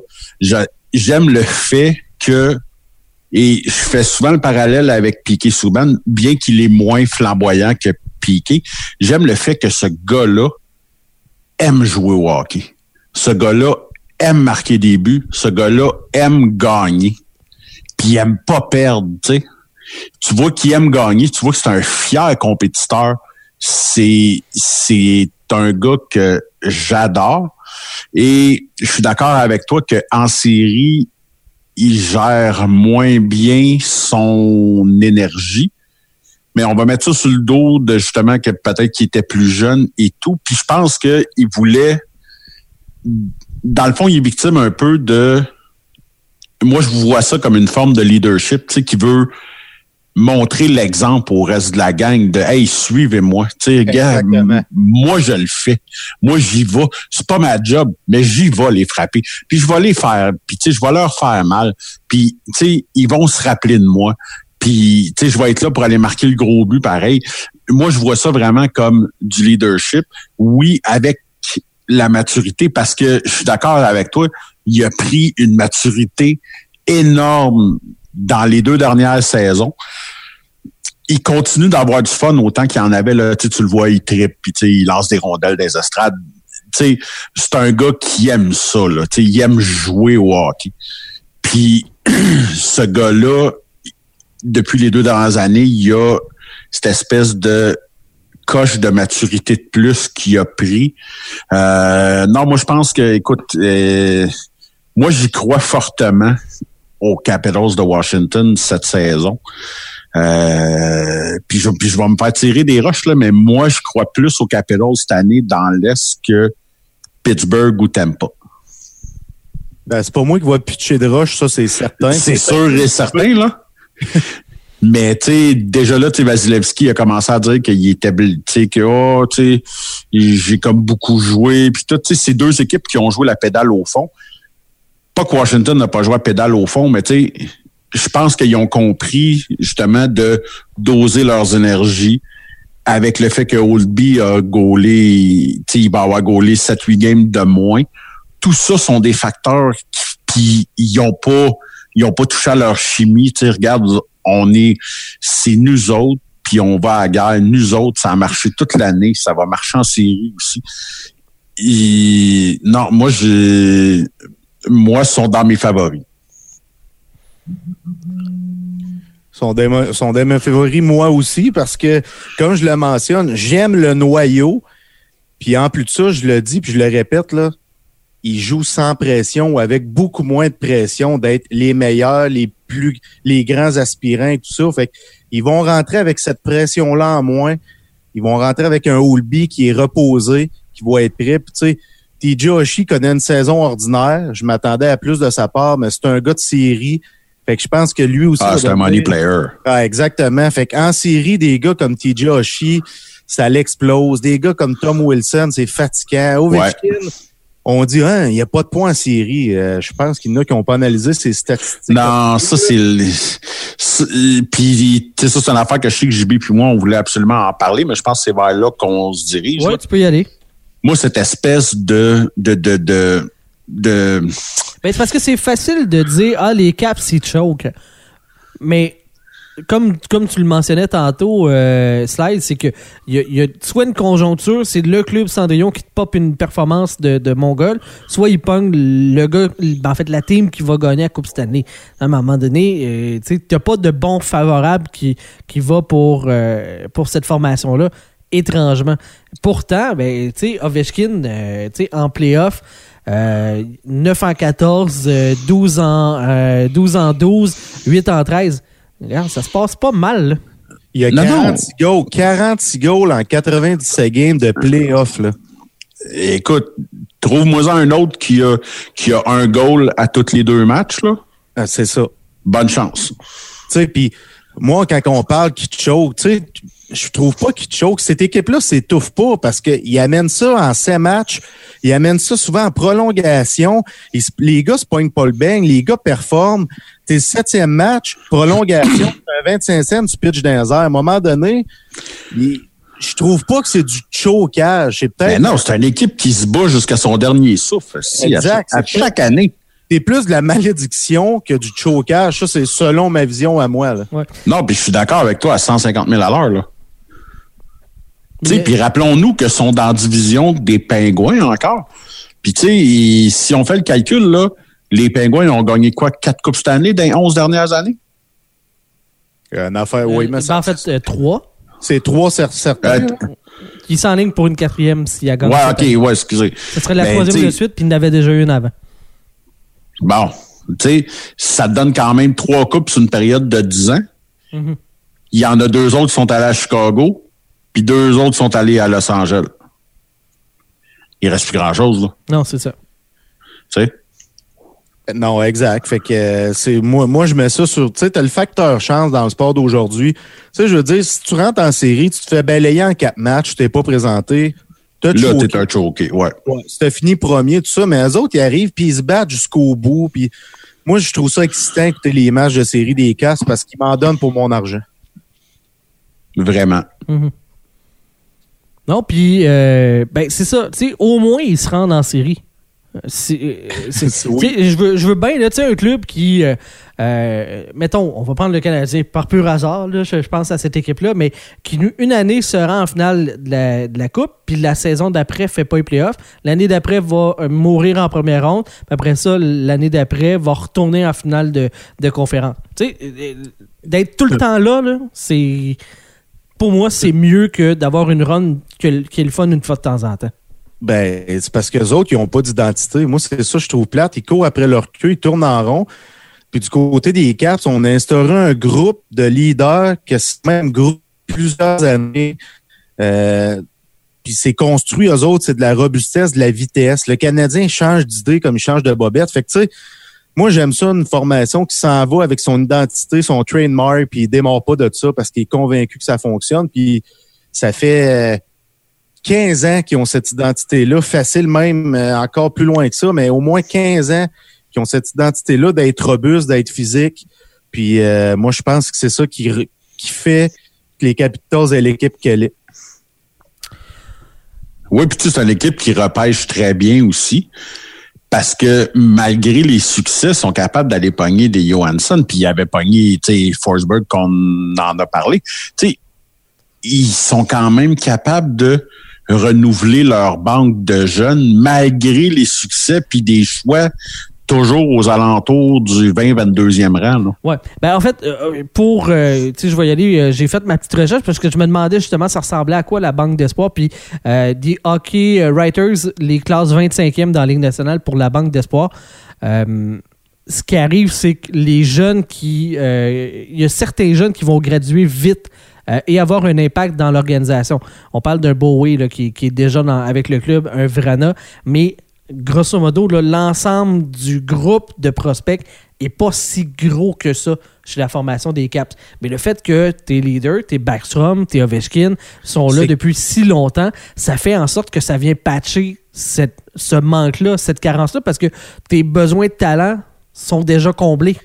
J'aime le fait que et je fais souvent le parallèle avec Piqué Souban, bien qu'il est moins flamboyant que Piqué. J'aime le fait que ce gars-là aime jouer au hockey. Ce gars-là aime marquer des buts. Ce gars-là aime gagner. Puis il aime pas perdre, tu sais. Tu vois qu'il aime gagner. Tu vois que c'est un fier compétiteur. C'est, c'est un gars que j'adore. Et je suis d'accord avec toi qu'en série, il gère moins bien son énergie. Mais on va mettre ça sur le dos de justement que peut-être qu'il était plus jeune et tout. Puis je pense qu'il voulait dans le fond, il est victime un peu de. Moi, je vois ça comme une forme de leadership, tu sais, qui veut montrer l'exemple au reste de la gang de Hey, suivez-moi. Tu sais, gars, moi, je le fais. Moi, j'y vais. C'est pas ma job, mais j'y vais les frapper. Puis je vais les faire. Puis tu sais, je vais leur faire mal. Puis, tu sais, ils vont se rappeler de moi. Puis, tu sais, je vais être là pour aller marquer le gros but pareil. Moi, je vois ça vraiment comme du leadership. Oui, avec la maturité parce que je suis d'accord avec toi, il a pris une maturité énorme dans les deux dernières saisons. Il continue d'avoir du fun autant qu'il en avait là, tu, le vois, il tripe puis il lance des rondelles des estrades. c'est un gars qui aime ça il aime jouer au hockey. Puis ce gars-là depuis les deux dernières années, il a cette espèce de coche de maturité de plus qu'il a pris. Euh, non, moi je pense que, écoute, euh, moi j'y crois fortement aux Capitals de Washington cette saison. Euh, puis, je, puis je vais me faire tirer des roches, là, mais moi, je crois plus aux Capitals cette année dans l'Est que Pittsburgh ou Tampa. Ben, c'est pas moi qui vais pitcher de roches, ça, c'est certain. C'est sûr et certain, là. Mais tu sais, déjà là, tu Vasilevski a commencé à dire qu'il était, tu sais, que oh, tu sais, j'ai comme beaucoup joué. Puis tout, tu sais, ces deux équipes qui ont joué la pédale au fond. Pas que Washington n'a pas joué la pédale au fond, mais tu sais, je pense qu'ils ont compris justement de doser leurs énergies avec le fait que Oldby a gaulé, tu sais, il va avoir gaulé 7-8 games de moins. Tout ça sont des facteurs qui, qui ont pas, ils pas touché à leur chimie. Tu regarde, on est, c'est nous autres, puis on va à la guerre. Nous autres, ça a marché toute l'année, ça va marcher en série aussi. Non, moi, j'ai, moi, sont dans mes favoris. Sont des, sont des mes favoris, moi aussi, parce que, comme je le mentionne, j'aime le noyau. Puis en plus de ça, je le dis, puis je le répète, là, ils jouent sans pression ou avec beaucoup moins de pression d'être les meilleurs, les plus, les grands aspirants et tout ça. Fait ils vont rentrer avec cette pression-là en moins. Ils vont rentrer avec un Holby qui est reposé, qui va être prêt. Puis, tu sais, TJ Oshie connaît une saison ordinaire. Je m'attendais à plus de sa part, mais c'est un gars de série. Fait que je pense que lui aussi. Ah, c'est un money player. Ah, exactement. Fait qu'en série, des gars comme TJ Oshie, ça l'explose. Des gars comme Tom Wilson, c'est fatigant. Ovechkin, on dit hein, il n'y a pas de points en série. Euh, je pense qu'il y en a qui n'ont pas analysé ces statistiques. Non, ça c'est puis ça c'est une affaire que je sais que JB puis moi on voulait absolument en parler, mais je pense que c'est vers là qu'on se dirige. Oui, tu peux y aller. Moi cette espèce de de de de, de... Ben, c'est parce que c'est facile de dire ah les caps c'est choke. Mais comme, comme tu le mentionnais tantôt, euh, Slide, c'est que il y, a, soit une conjoncture, c'est le club Cendrillon qui te pop une performance de, de Mongol, soit il pogne le gars, ben, en fait, la team qui va gagner la Coupe cette année. À un moment donné, euh, tu n'as pas de bon favorable qui, qui va pour, euh, pour cette formation-là, étrangement. Pourtant, ben, tu sais, Ovechkin, euh, tu sais, en playoff, euh, 9 en 14, 12 en, 12 en 12, 8 en 13 Regarde, ça se passe pas mal. Il y a 46 goals, 46 goals en 97 games de playoff. Là. Écoute, trouve-moi un autre qui a, qui a un goal à tous les deux matchs. Là. Ah, c'est ça. Bonne chance. Tu sais, puis moi, quand on parle qui choke, tu sais, je trouve pas qu'il choke. Cette équipe-là s'étouffe pas parce qu'ils amènent ça en 7 matchs. Ils amènent ça souvent en prolongation. les gars se poignent pas le bang. Les gars performent. T'es septième match, prolongation, 25 cents, tu pitches dans les airs. À un moment donné, je trouve pas que c'est du chocage. C'est peut-être. non, c'est une équipe qui se bat jusqu'à son dernier souffle. exact. À, chaque, année. C'est plus de la malédiction que du chocage. Ça, c'est selon ma vision à moi. Là. Non, puis je suis d'accord avec toi à 150 000 à l'heure. Puis rappelons-nous que sont dans la division des pingouins encore. Puis tu sais, si on fait le calcul, là, les pingouins ont gagné quoi? Quatre Coupes cette année dans les 11 dernières années? Une affaire, oui, mais euh, ben, En fait, euh, trois. C'est trois certains. Euh, il s'enligne pour une quatrième s'il a gagné. Ouais, ok, ouais, excusez. Ce serait la ben, troisième de suite, puis il en avait déjà une avant. Bon, tu sais, ça donne quand même trois coupes sur une période de 10 ans. Mm-hmm. Il y en a deux autres qui sont allés à Chicago puis deux autres sont allés à Los Angeles. Il reste plus grand-chose, là. Non, c'est ça. Tu sais? Non, exact. Fait que euh, c'est moi, moi, je mets ça sur. Tu sais, t'as le facteur chance dans le sport d'aujourd'hui. Tu sais, je veux dire, si tu rentres en série, tu te fais balayer en quatre matchs, tu t'es pas présenté. Là, t'es un choqué, ouais. ouais C'était fini premier, tout ça, mais les autres, ils arrivent puis ils se battent jusqu'au bout. Puis moi, je trouve ça excitant écouter les matchs de série des casses parce qu'ils m'en donnent pour mon argent. Vraiment. Mm-hmm. Non, puis euh, ben c'est ça. Tu sais, au moins ils se rendent en série. Euh, euh, je veux, je veux bien, tu sais, un club qui, mettons, on va prendre le Canadien par pur hasard, là, je, pense à cette équipe-là, mais qui une année se rend en finale de la, Coupe, puis la saison d'après fait pas les playoffs. L'année d'après va mourir en première ronde, puis après ça, l'année d'après va retourner en finale de, de conférence. Tu sais, d'être tout le temps là, là c'est pour moi, c'est mieux que d'avoir une run qui est le fun une fois de temps en temps. Ben, c'est parce que les autres, ils n'ont pas d'identité. Moi, c'est ça, je trouve plate. Ils courent après leur queue, ils tournent en rond. Puis du côté des Caps, on a instauré un groupe de leaders que c'est même groupe plusieurs années. Euh, puis c'est construit, eux autres, c'est de la robustesse, de la vitesse. Le Canadien change d'idée comme il change de bobette. Fait que, tu sais, moi, j'aime ça, une formation qui s'en va avec son identité, son trademark, puis il démarre pas de ça parce qu'il est convaincu que ça fonctionne. Puis ça fait 15 euh, ans qu'ils ont cette identité-là, facile même, euh, encore plus loin que ça, mais au moins 15 ans qu'ils ont cette identité-là d'être robuste, d'être physique. Puis euh, moi, je pense que c'est ça qui, fait que les Capitals aient l'équipe qu'elle est. Oui, puis tu sais, c'est une équipe qui repêche très bien aussi parce que malgré les succès, sont capables d'aller pogner des Johansson, puis ils avaient pogné, tu sais, Forsberg qu'on en a parlé. Tu sais, ils sont quand même capables de renouveler leur banque de jeunes malgré les succès puis des choix toujours aux alentours du 20-22e rang. Là. Ouais. Ben, en fait, euh, pour, euh, tu sais, je vais y aller, euh, j'ai fait ma petite recherche parce que je me demandais justement ça ressemblait à quoi la Banque d'Espoir? Puis, des Hockey Writers, les classes 25e dans la Ligue nationale pour la Banque d'Espoir. ce qui arrive, c'est que les jeunes qui. Il y a certains jeunes qui vont graduer vite et avoir un impact dans l'organisation. On parle d'un Bowie qui, qui, est déjà dans, avec le club, un Vrana, mais grosso modo, l'ensemble du groupe de prospects est pas si gros que ça chez la formation des Caps. Mais le fait que tes leaders, tes Backstrom, tes Ovechkin sont là depuis si longtemps, ça fait en sorte que ça vient patcher cette, ce manque-là, cette carence-là, parce que tes besoins de talent sont déjà comblés.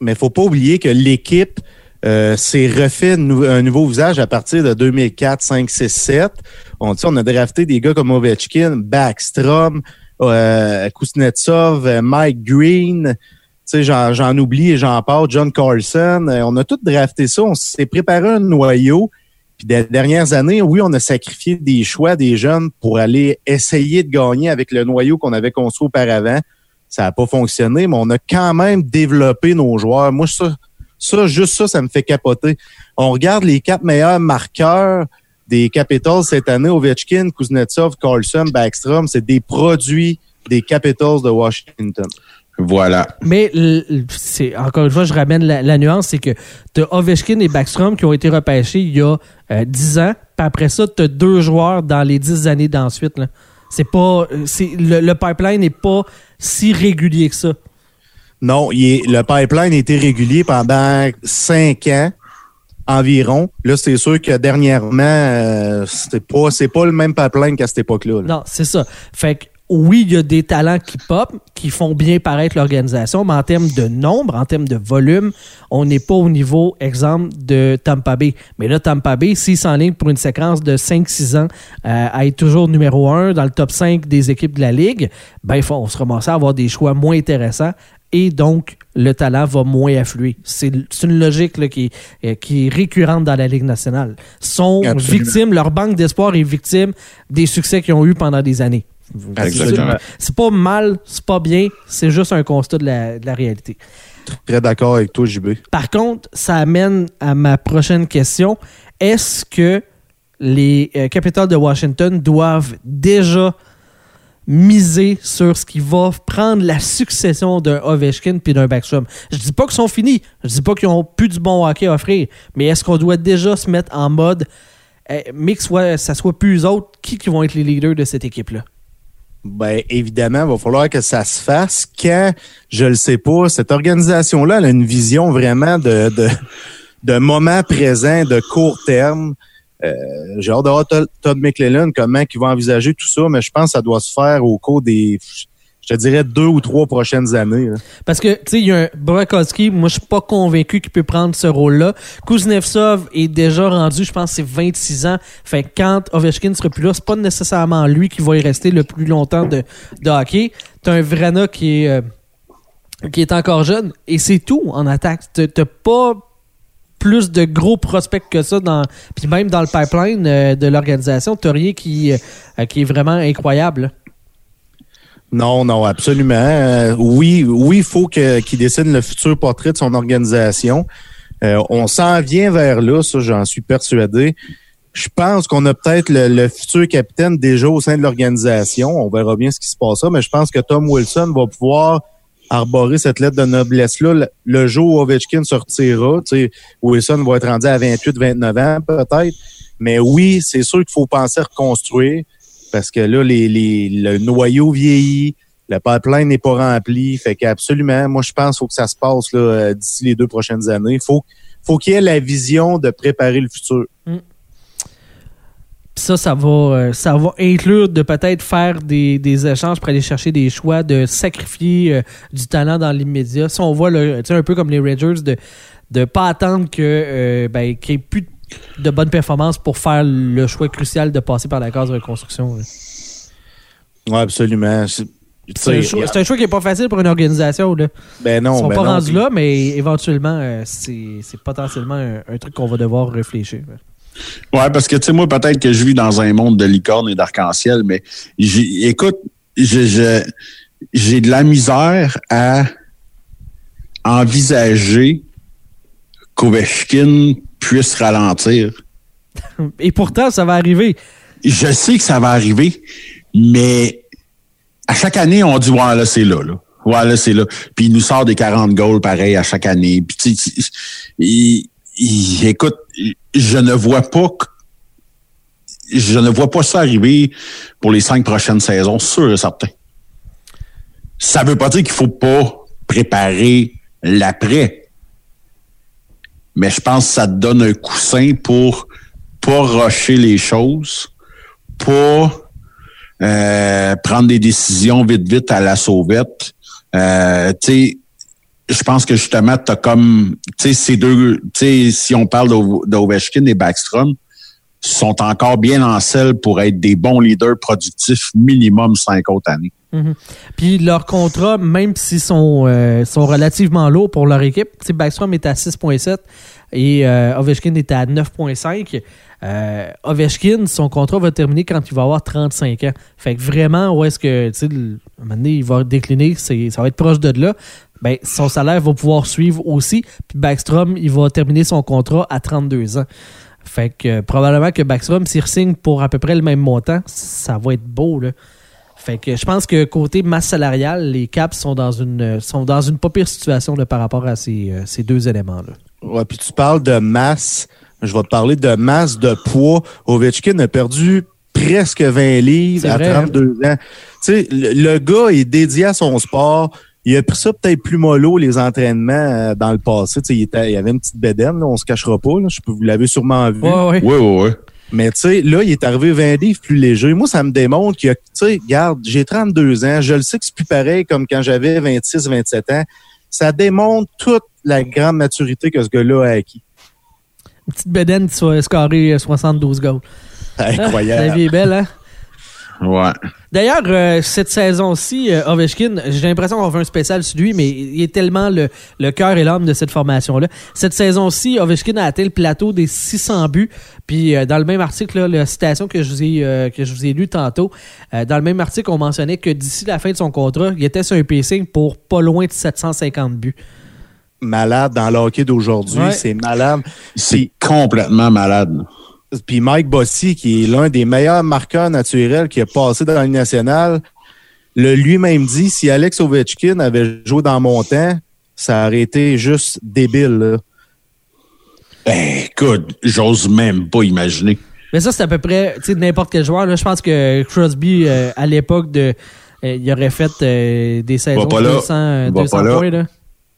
Mais il faut pas oublier que l'équipe euh, s'est refait un nouveau visage à partir de 2004, 5, 6, 7. On, on a drafté des gars comme Ovechkin, Backstrom, euh, Kuznetsov, euh, Mike Green, j'en oublie et j'en parle, John Carlson. Euh, on a tout drafté ça. On s'est préparé un noyau. Puis des dernières années, oui, on a sacrifié des choix des jeunes pour aller essayer de gagner avec le noyau qu'on avait construit auparavant. Ça n'a pas fonctionné, mais on a quand même développé nos joueurs. Moi, ça, ça, juste ça, ça me fait capoter. On regarde les quatre meilleurs marqueurs des Capitals cette année, Ovechkin, Kuznetsov, Carlson, Backstrom, c'est des produits des Capitals de Washington. Voilà. Mais c'est encore une fois, je ramène la, nuance, c'est que tu as Ovechkin et Backstrom qui ont été repêchés il y a euh, 10 ans, puis après ça, tu as deux joueurs dans les 10 années d'ensuite. C'est pas. c'est le, pipeline n'est pas si régulier que ça. Non, il est, le pipeline a été régulier pendant 5 ans. Environ. Là, c'est sûr que dernièrement, euh, c'était pas, c'est pas le même pipeline qu'à cette époque-là. là. Non, c'est ça. Fait que oui, il y a des talents qui pop, qui font bien paraître l'organisation, mais en termes de nombre, en termes de volume, on n'est pas au niveau, exemple, de Tampa Bay. Mais là, Tampa Bay, s'ils s'enlignent pour une séquence de 5-6 ans euh, à être toujours numéro 1 dans le top 5 des équipes de la Ligue, ben, faut, on se ramasser à avoir des choix moins intéressants et donc le talent va moins affluer. C'est une logique là, qui, est, euh, qui est récurrente dans la Ligue nationale. Sont Absolument. victimes, leur banque d'espoir est victime des succès qu'ils ont eu pendant des années. C'est pas mal, c'est pas bien, c'est juste un constat de la, de la réalité. Très d'accord avec toi, JB. Par contre, ça amène à ma prochaine question. Est-ce que les euh, Capitals de Washington doivent déjà miser sur ce qui va prendre la succession d'un Ovechkin puis d'un Backstrom? Je dis pas qu'ils sont finis, je dis pas qu'ils ont plus du bon hockey à offrir, mais est-ce qu'on doit déjà se mettre en mode euh, mais que soit, ça soit plus eux autres qui, qui vont être les leaders de cette équipe-là? Ben, évidemment, il va falloir que ça se fasse quand, je le sais pas, cette organisation-là, elle a une vision vraiment de, de moment présent, de court terme. Euh, J'ai hâte de voir Todd McClellan, comment il va envisager tout ça, mais je pense que ça doit se faire au cours des, je te dirais, deux ou trois prochaines années. Parce que, tu sais, il y a un Burakovsky, moi, je suis pas convaincu qu'il peut prendre ce rôle-là. Kuznetsov est déjà rendu, je pense, c'est 26 ans. Fait que quand Ovechkin sera plus là, c'est pas nécessairement lui qui va y rester le plus longtemps de, de hockey. T'as un Vrana qui est, euh, qui est encore jeune, et c'est tout en attaque. T'as pas plus de gros prospects que ça dans puis même dans le pipeline euh, de l'organisation t'as rien qui euh, qui est vraiment incroyable. Non, non, absolument. Euh, oui, oui, il faut que- qu'il dessine le futur portrait de son organisation. On s'en vient vers là, ça, j'en suis persuadé. Je pense qu'on a peut-être le, le futur capitaine déjà au sein de l'organisation. On verra bien ce qui se passera, mais je pense que Tom Wilson va pouvoir arborer cette lettre de noblesse-là le, jour où Ovechkin sais, Wilson va être rendu à 28-29 ans peut-être. Mais oui, c'est sûr qu'il faut penser à reconstruire parce que là, les, les, le noyau vieillit, le pipeline n'est pas rempli. Fait qu'absolument, moi, je pense qu'il faut que ça se passe euh, d'ici les deux prochaines années. Faut, faut qu'il y ait la vision de préparer le futur. Puis ça, ça va, euh, ça va inclure de peut-être faire des, des échanges pour aller chercher des choix, de sacrifier euh, du talent dans l'immédiat. Si on voit le, tu sais, un peu comme les Rangers, de de pas attendre que euh, ben, qu'il n'y ait plus de bonnes performances pour faire le choix crucial de passer par la case de reconstruction. là. Oui, absolument. C'est- un, choix- c'est un choix qui n'est pas facile pour une organisation. Là. Ben non, Ils sont ben pas non. rendus là, mais éventuellement, euh, c'est potentiellement un, un truc qu'on va devoir réfléchir. Ouais, parce que tu sais, moi, peut-être que je vis dans un monde de licorne et d'arc-en-ciel, mais écoute, j'ai de la misère à envisager qu'Ovechkin puisse ralentir. Et pourtant, ça va arriver. Je sais que ça va arriver, mais à chaque année, on dit, ouais, là, c'est là, là. Ouais, là, c'est là. Puis il nous sort des 40 goals pareil à chaque année. Puis tu sais, écoute, je ne vois pas je ne vois pas ça arriver pour les cinq prochaines saisons, sûr et certain. Ça veut pas dire qu'il faut pas préparer l'après. Mais je pense que ça te donne un coussin pour pas rusher les choses, pas euh, prendre des décisions vite, vite à la sauvette. Euh, tu sais, je pense que justement, tu as comme, tu sais, ces deux, tu sais, si on parle d'O- d'Ovechkin et Backstrom, sont encore bien en selle pour être des bons leaders productifs minimum cinq autres années. Puis leurs contrats, même s'ils sont, euh, sont relativement lourds pour leur équipe, tu sais, Backstrom est à 6.7 et euh, Ovechkin est à 9.5. Euh, Ovechkin, son contrat va terminer quand il va avoir 35 ans. Fait que vraiment, où est-ce que, tu sais, il va décliner, ça va être proche de là. Ben, son salaire va pouvoir suivre aussi. Puis Backstrom, il va terminer son contrat à 32 ans. Fait que euh, probablement que Backstrom, s'il signe pour à peu près le même montant, ça va être beau, là. Fait que je pense que côté masse salariale, les Caps sont dans une sont dans une pas pire situation là, par rapport à ces, euh, ces deux éléments-là. Ouais, puis tu parles de masse. Je vais te parler de masse, de poids. Ovechkin a perdu presque 20 livres à vrai, 32 ans. Tu sais, le, le gars est dédié à son sport. Il a pris ça peut-être plus mollo, les entraînements euh, dans le passé. Il, était, il avait une petite bédaine, là, on se cachera pas. Là, je peux, vous l'avez sûrement vu. Oui, oui, oui. Mais tu sais, là, il est arrivé 20 livres plus léger. Moi, ça me démontre que, tu sais, regarde, j'ai 32 ans, je le sais que c'est plus pareil comme quand j'avais 26, 27 ans. Ça démontre toute la grande maturité que ce gars-là a acquis. Une petite bedaine qui soit scorée 72 goals. La Incroyable. vie est belle, hein? Ouais. D'ailleurs, euh, cette saison-ci, euh, Ovechkin, j'ai l'impression qu'on fait un spécial sur lui, mais il est tellement le, le cœur et l'âme de cette formation-là. Cette saison-ci, Ovechkin a atteint le plateau des 600 buts. Puis euh, dans le même article, là, la citation que je vous ai euh, que je vous ai lu tantôt, euh, dans le même article, on mentionnait que d'ici la fin de son contrat, il était sur un pacing pour pas loin de 750 buts. Malade dans le hockey d'aujourd'hui. Ouais. C'est malade. C'est complètement malade. Puis Mike Bossy, qui est l'un des meilleurs marqueurs naturels qui a passé dans la Ligue nationale, le lui-même dit, si Alex Ovechkin avait joué dans mon temps, ça aurait été juste débile. là. Ben, écoute, j'ose même pas imaginer. Mais ça, c'est à peu près, tu sais, n'importe quel joueur. Là, je pense que Crosby, euh, à l'époque de, euh, il aurait fait euh, des saisons de là. 200, Va 200 pas là. points. Là.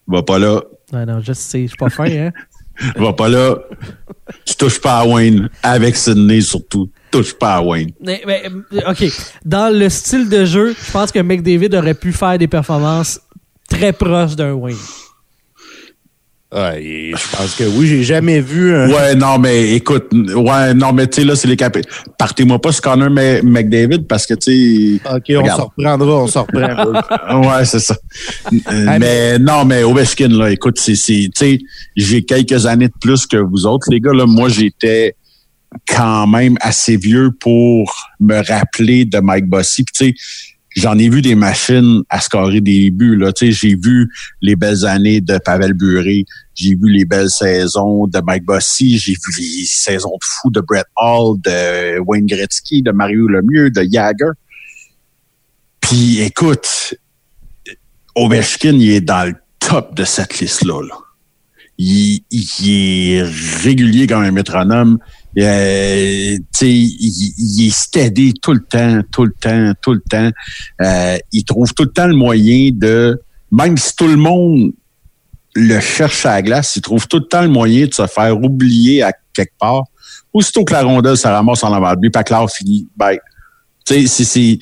Va pas là. Ouais, non, je sais, je suis pas fin, hein. Va pas là. Tu touches pas à Wayne. Avec Sidney, surtout. Touche pas à Wayne. Mais, mais, euh, OK. Dans le style de jeu, je pense que McDavid aurait pu faire des performances très proches d'un Wayne. Ouais, je pense que oui, j'ai jamais vu un. Ouais, non, mais écoute, ouais, non, mais tu sais, là, c'est les capés. Partez-moi pas sur Connor McDavid parce que, tu sais, OK, on s'en reprendra, on s'en reprend. ouais, c'est ça. Mais non, mais Ovechkin, là, écoute, c'est, c'est, tu sais, j'ai quelques années de plus que vous autres, les gars, là. Moi, j'étais quand même assez vieux pour me rappeler de Mike Bossy. Puis, tu sais, j'en ai vu des machines à scorer des buts, là. J'ai vu les belles années de Pavel Buré. J'ai vu les belles saisons de Mike Bossy. J'ai vu les saisons de fou de Brett Hall, de Wayne Gretzky, de Mario Lemieux, de Jagger. Puis, écoute, Ovechkin, il est dans le top de cette liste-là. là. Il, il est régulier comme un métronome. Euh, il, il est steady tout le temps, tout le temps, tout le temps. Euh, il trouve tout le temps le moyen de, même si tout le monde le cherche à la glace, il trouve tout le temps le moyen de se faire oublier à quelque part. Aussitôt que la rondelle se ramasse en avant de lui, pas clair fini. Bye. Tu sais, c'est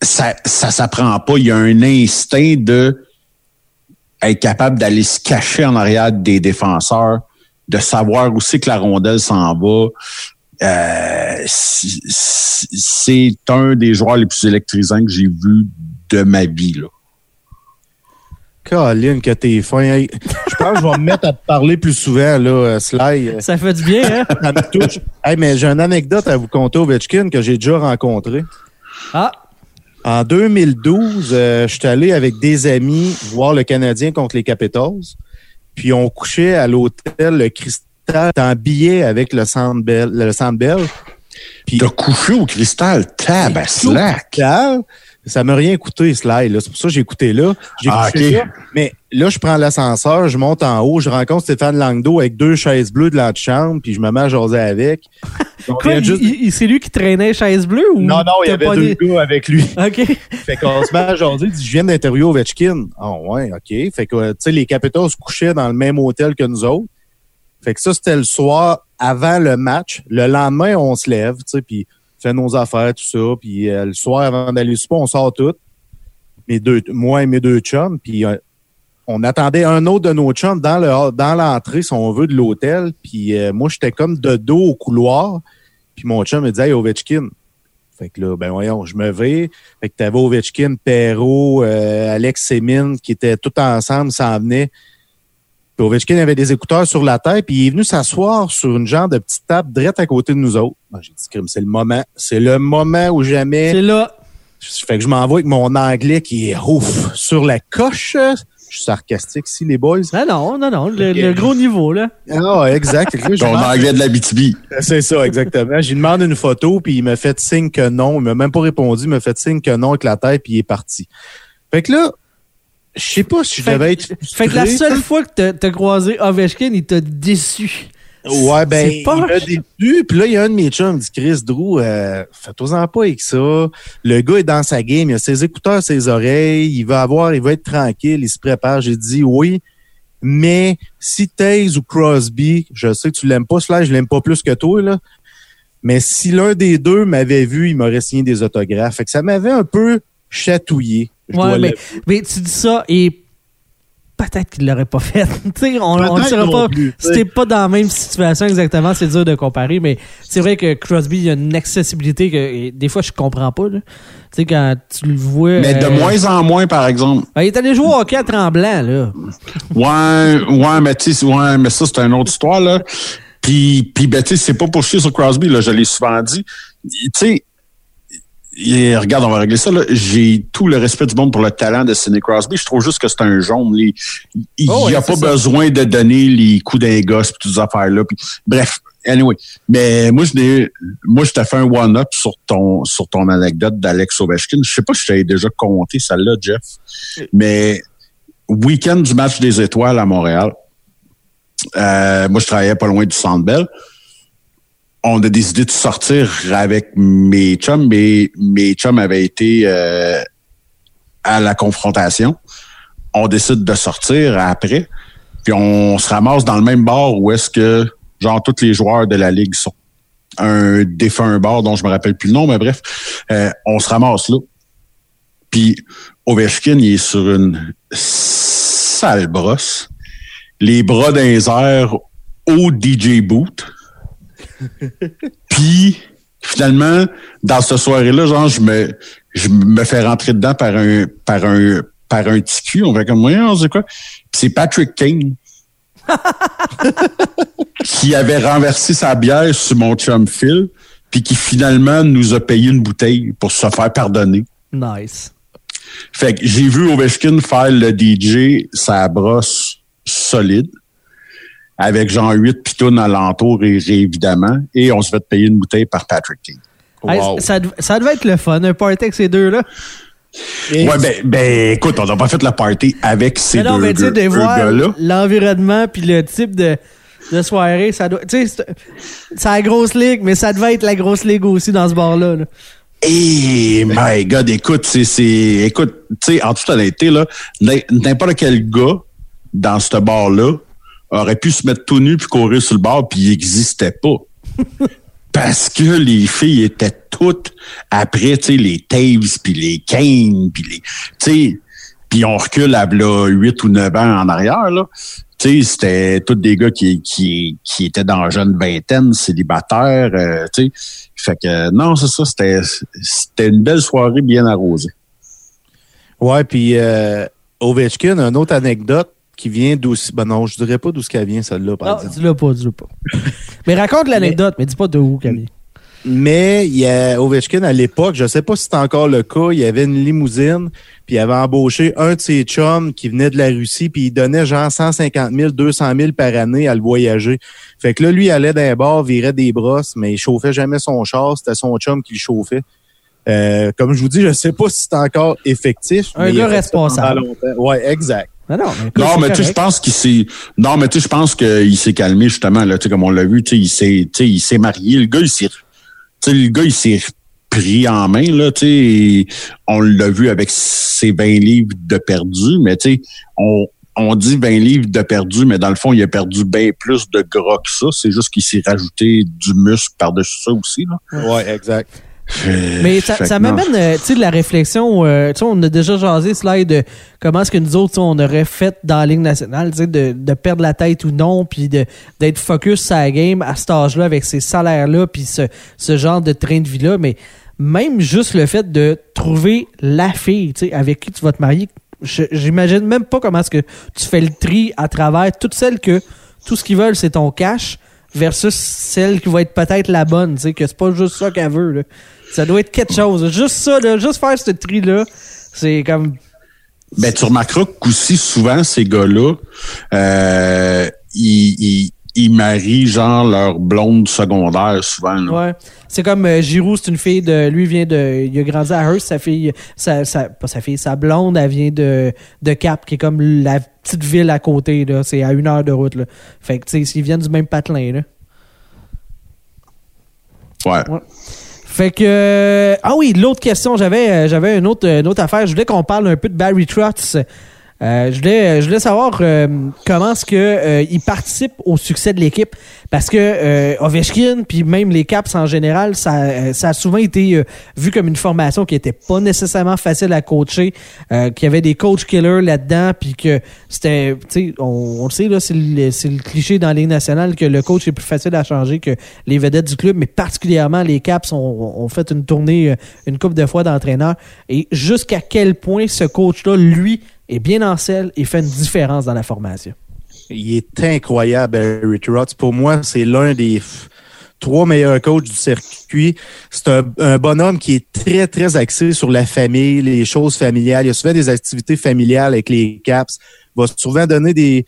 ça, ça s'apprend pas. Il y a un instinct de être capable d'aller se cacher en arrière des défenseurs, de savoir où c'est que la rondelle s'en va. Euh, c'est- un des joueurs les plus électrisants que j'ai vu de ma vie. Là. Colin, que t'es fin. Hey, je pense que je vais me mettre à te parler plus souvent, là, euh, Sly. Ça fait du bien, hein? Ça me touche. Hey, mais j'ai une anecdote à vous conter, Ovechkin, que j'ai déjà rencontré. Ah, En 2012, euh, je suis allé avec des amis voir le Canadien contre les Capitals. Puis on couchait à l'hôtel le Cristal en billet avec le Centre Bell. Le Centre Bell. Puis T'as couché au cristal, tabaslac. Cristal, ça m'a rien coûté, Sly. là. C'est pour ça que j'ai écouté là. J'ai Ah, couché ok. là. Mais là, je prends l'ascenseur, je monte en haut, je rencontre Stéphane Langdo avec deux chaises bleues de l'antichambre, puis je me mets à jaser avec. Quoi, juste- c'est lui qui traînait chaise bleue ou? Non, non, il y avait deux des- gars avec lui. OK. Fait qu'on se met à jaser, il dit, je viens d'interviewer Ovechkin. Ah ouais, OK. Fait que, tu sais, les Capitals se couchaient dans le même hôtel que nous autres. Fait que ça, c'était le soir avant le match. Le lendemain, on se lève, tu sais, puis fait nos affaires, tout ça. Puis euh, le soir, avant d'aller souper, on sort tout. Mes deux, moi et mes deux chums. Puis euh, on attendait un autre de nos chums dans dans l'entrée, si on veut, de l'hôtel. Puis euh, moi, j'étais comme de dos au couloir. Puis mon chum me dit, hey, Ovechkin. Fait que là, ben voyons, je me vais. Fait que t'avais Ovechkin, Perrault, Alex Semin, qui étaient tous ensemble, s'en venaient. Puis Ovechkin avait des écouteurs sur la tête, puis il est venu s'asseoir sur une genre de petite table drette à côté de nous autres. Ben, J'ai dit, c'est le moment. C'est le moment où jamais. C'est là. Fait que je m'envoie avec mon anglais qui est ouf sur la coche. Je suis sarcastique ici, les boys. Ah non, non, non. Le, gros niveau, là. Ah, exact. Ton demande- anglais de la BTB. c'est ça, exactement. J'ai demandé une photo, puis il m'a fait signe que non. Il m'a même pas répondu. Il m'a fait signe que non avec la tête, puis il est parti. Fait que là, je sais pas si je devais être. Fait que la seule fois que t'as- croisé Ovechkin, il t'a déçu. Ouais, ben, il m'a déçu. Puis là, il y a un de mes chums, qui dit Chris Drew, euh, fais-toi-en pas avec ça. Le gars est dans sa game, il a ses écouteurs, ses oreilles, il va avoir, il va être tranquille, il se prépare. J'ai dit oui. Mais si Taze ou Crosby, je sais que tu l'aimes pas, Slash, je l'aime pas plus que toi, là. Mais si l'un des deux m'avait vu, il m'aurait signé des autographes. Fait que ça m'avait un peu chatouillé. Je Ouais, mais, mais tu dis ça et peut-être qu'il l'aurait pas fait. on, Peut-être saura pas. t'es pas dans la même situation exactement, c'est dur de comparer, mais c'est vrai que Crosby, il y a une accessibilité que des fois je comprends pas. là. Tu sais, quand tu le vois. Mais de euh, moins en moins, par exemple. ben, il est allé jouer au hockey à Tremblant, là. Ouais, ouais, mais tu ouais, mais ça, c'est une autre histoire, là. Puis, puis ben, tu sais, c'est pas pour chier sur Crosby, là, je l'ai souvent dit. Tu sais, et regarde, on va régler ça, là. J'ai tout le respect du monde pour le talent de Sidney Crosby. Je trouve juste que c'est un jaune. Il n'y Oh, a pas ça. besoin de donner les coups d'un gosse et toutes ces affaires-là. Bref, anyway. Mais moi, je n'ai, moi, je t'ai fait un one-up sur ton, sur ton anecdote d'Alex Ovechkin. Je sais pas si je t'avais déjà compté celle-là, Jeff. Mais, week-end du match des étoiles à Montréal. Euh, moi, je travaillais pas loin du Centre Bell. On a décidé de sortir avec mes chums, mais mes chums avaient été euh, à la confrontation. On décide de sortir après, puis on se ramasse dans le même bar où est-ce que, genre, tous les joueurs de la Ligue sont. Un défunt bar dont je me rappelle plus le nom, mais bref, euh, on se ramasse là. Puis Ovechkin, il est sur une sale brosse. Les bras les airs au DJ boot. Puis finalement, dans cette soirée-là, genre, je me, je me fais rentrer dedans par un, par un, par un petit cul. On va comme, ouais, on sait quoi. C'est Patrick King qui avait renversé sa bière sur mon chum Phil, puis qui finalement nous a payé une bouteille pour se faire pardonner. Nice. Fait que j'ai vu Ovechkin faire le DJ sa brosse solide avec genre 8 pitounes alentour et évidemment et on se fait payer une bouteille par Patrick King. Hey, ça, ça devait être le fun, un party avec ces deux-là. Et- Ouais, ben, ben écoute, on n'a pas fait la party avec ces Mais non, deux, mais tu sais, de deux voir gars-là. l'environnement puis le type de, de soirée, ça doit. Tu sais, c'est- la grosse ligue, mais ça devait être la grosse ligue aussi dans ce bar-là. là. Eh, my God, écoute, c'est, c'est, écoute, tu sais, en toute honnêteté, là, n'importe quel gars dans ce bar-là aurait pu se mettre tout nu puis courir sur le bar puis il n'existait pas. Parce que les filles étaient toutes après, tu sais, les Taves puis les Kane puis les, tu sais, puis on recule à là, 8 ou 9 ans en arrière, là. Tu sais, c'était tous des gars qui, qui, qui étaient dans la jeune vingtaine, célibataires, euh, tu sais. Fait que non, c'est ça, c'était c'était une belle soirée bien arrosée. Ouais, puis euh, Ovechkin, une autre anecdote qui vient d'où. Ben non, je dirais pas d'où ce qu'elle vient, celle-là, par Non, exemple. dis-le pas, dis-le pas. mais raconte l'anecdote, mais dis pas de où, Camille. Mais il y a Ovechkin à l'époque, je sais pas si c'est encore le cas, il y avait une limousine, puis il avait embauché un de ses chums qui venait de la Russie, puis il donnait genre 150 000, 200 000 par année à le voyager. Fait que là, lui, il allait d'un bar, virait des brosses, mais il chauffait jamais son char, c'était son chum qui le chauffait. Euh, comme je vous dis, je sais pas si c'est encore effectif. Un mais gars responsable. Ouais, exact. Non, non, mais Non, tu sais, je pense qu'il s'est. Non, mais tu sais, je pense qu'il s'est calmé justement, là, comme on l'a vu, tu sais, il s'est, il s'est marié. Le gars, il s'est. Le gars, il s'est pris en main, là, tu sais. et On l'a vu avec ses 20 livres de perdu, mais tu sais, on, on dit 20 livres de perdu, mais dans le fond, il a perdu bien plus de gras que ça. C'est juste qu'il s'est rajouté du muscle par-dessus ça aussi, là. Ouais, exact. Mais ça, m'amène, euh, tu sais, de la réflexion. euh, tu sais, on a déjà jasé, Slide, de comment est-ce que nous autres, on aurait fait dans la Ligue nationale, tu sais, de, de perdre la tête ou non, puis de d'être focus sur la game à cet âge-là, avec ces salaires-là, puis ce, ce genre de train de vie-là. Mais même juste le fait de trouver la fille, tu sais, avec qui tu vas te marier, j'imagine même pas comment est-ce que tu fais le tri à travers toutes celles que tout ce qu'ils veulent, c'est ton cash versus celle qui va être peut-être la bonne, tu sais, que c'est pas juste ça qu'elle veut, là. Ça doit être quelque chose. Juste ça, là, juste faire ce tri-là, c'est comme. Ben, tu remarqueras qu'aussi souvent, ces gars-là, euh, ils, ils, ils marient genre leur blonde secondaire souvent. là. Ouais. C'est comme euh, Giroud, c'est une fille de. Lui vient de. Il a grandi à Hearst, sa fille. Sa, sa- pas sa fille, sa blonde, elle vient de, de Cap, qui est comme la petite ville à côté, là. C'est à une heure de route, là. Fait que, tu sais, ils viennent du même patelin, là. Ouais. Fait que ah oui, l'autre question, j'avais j'avais une autre une autre affaire. Je voulais qu'on parle un peu de Barry Trotz. Euh, je, voulais, je voulais savoir euh, comment est-ce que euh, il participe au succès de l'équipe? Parce que Ovechkin puis même les Caps en général ça, ça a souvent été vu comme une formation qui était pas nécessairement facile à coacher qu'il y avait des coach killers là-dedans puis que c'était tu sais on, le sait là c'est le, le, cliché dans les nationales que le coach est plus facile à changer que les vedettes du club mais particulièrement les Caps ont, ont fait une tournée une couple de fois d'entraîneur. Et jusqu'à quel point ce coach là lui est bien en selle et fait une différence dans la formation. Il est incroyable, Barry Trotz. Pour moi, c'est l'un des trois meilleurs coachs du circuit. C'est un, bonhomme qui est très, très axé sur la famille, les choses familiales. Il y a souvent des activités familiales avec les Caps. Il va souvent donner des...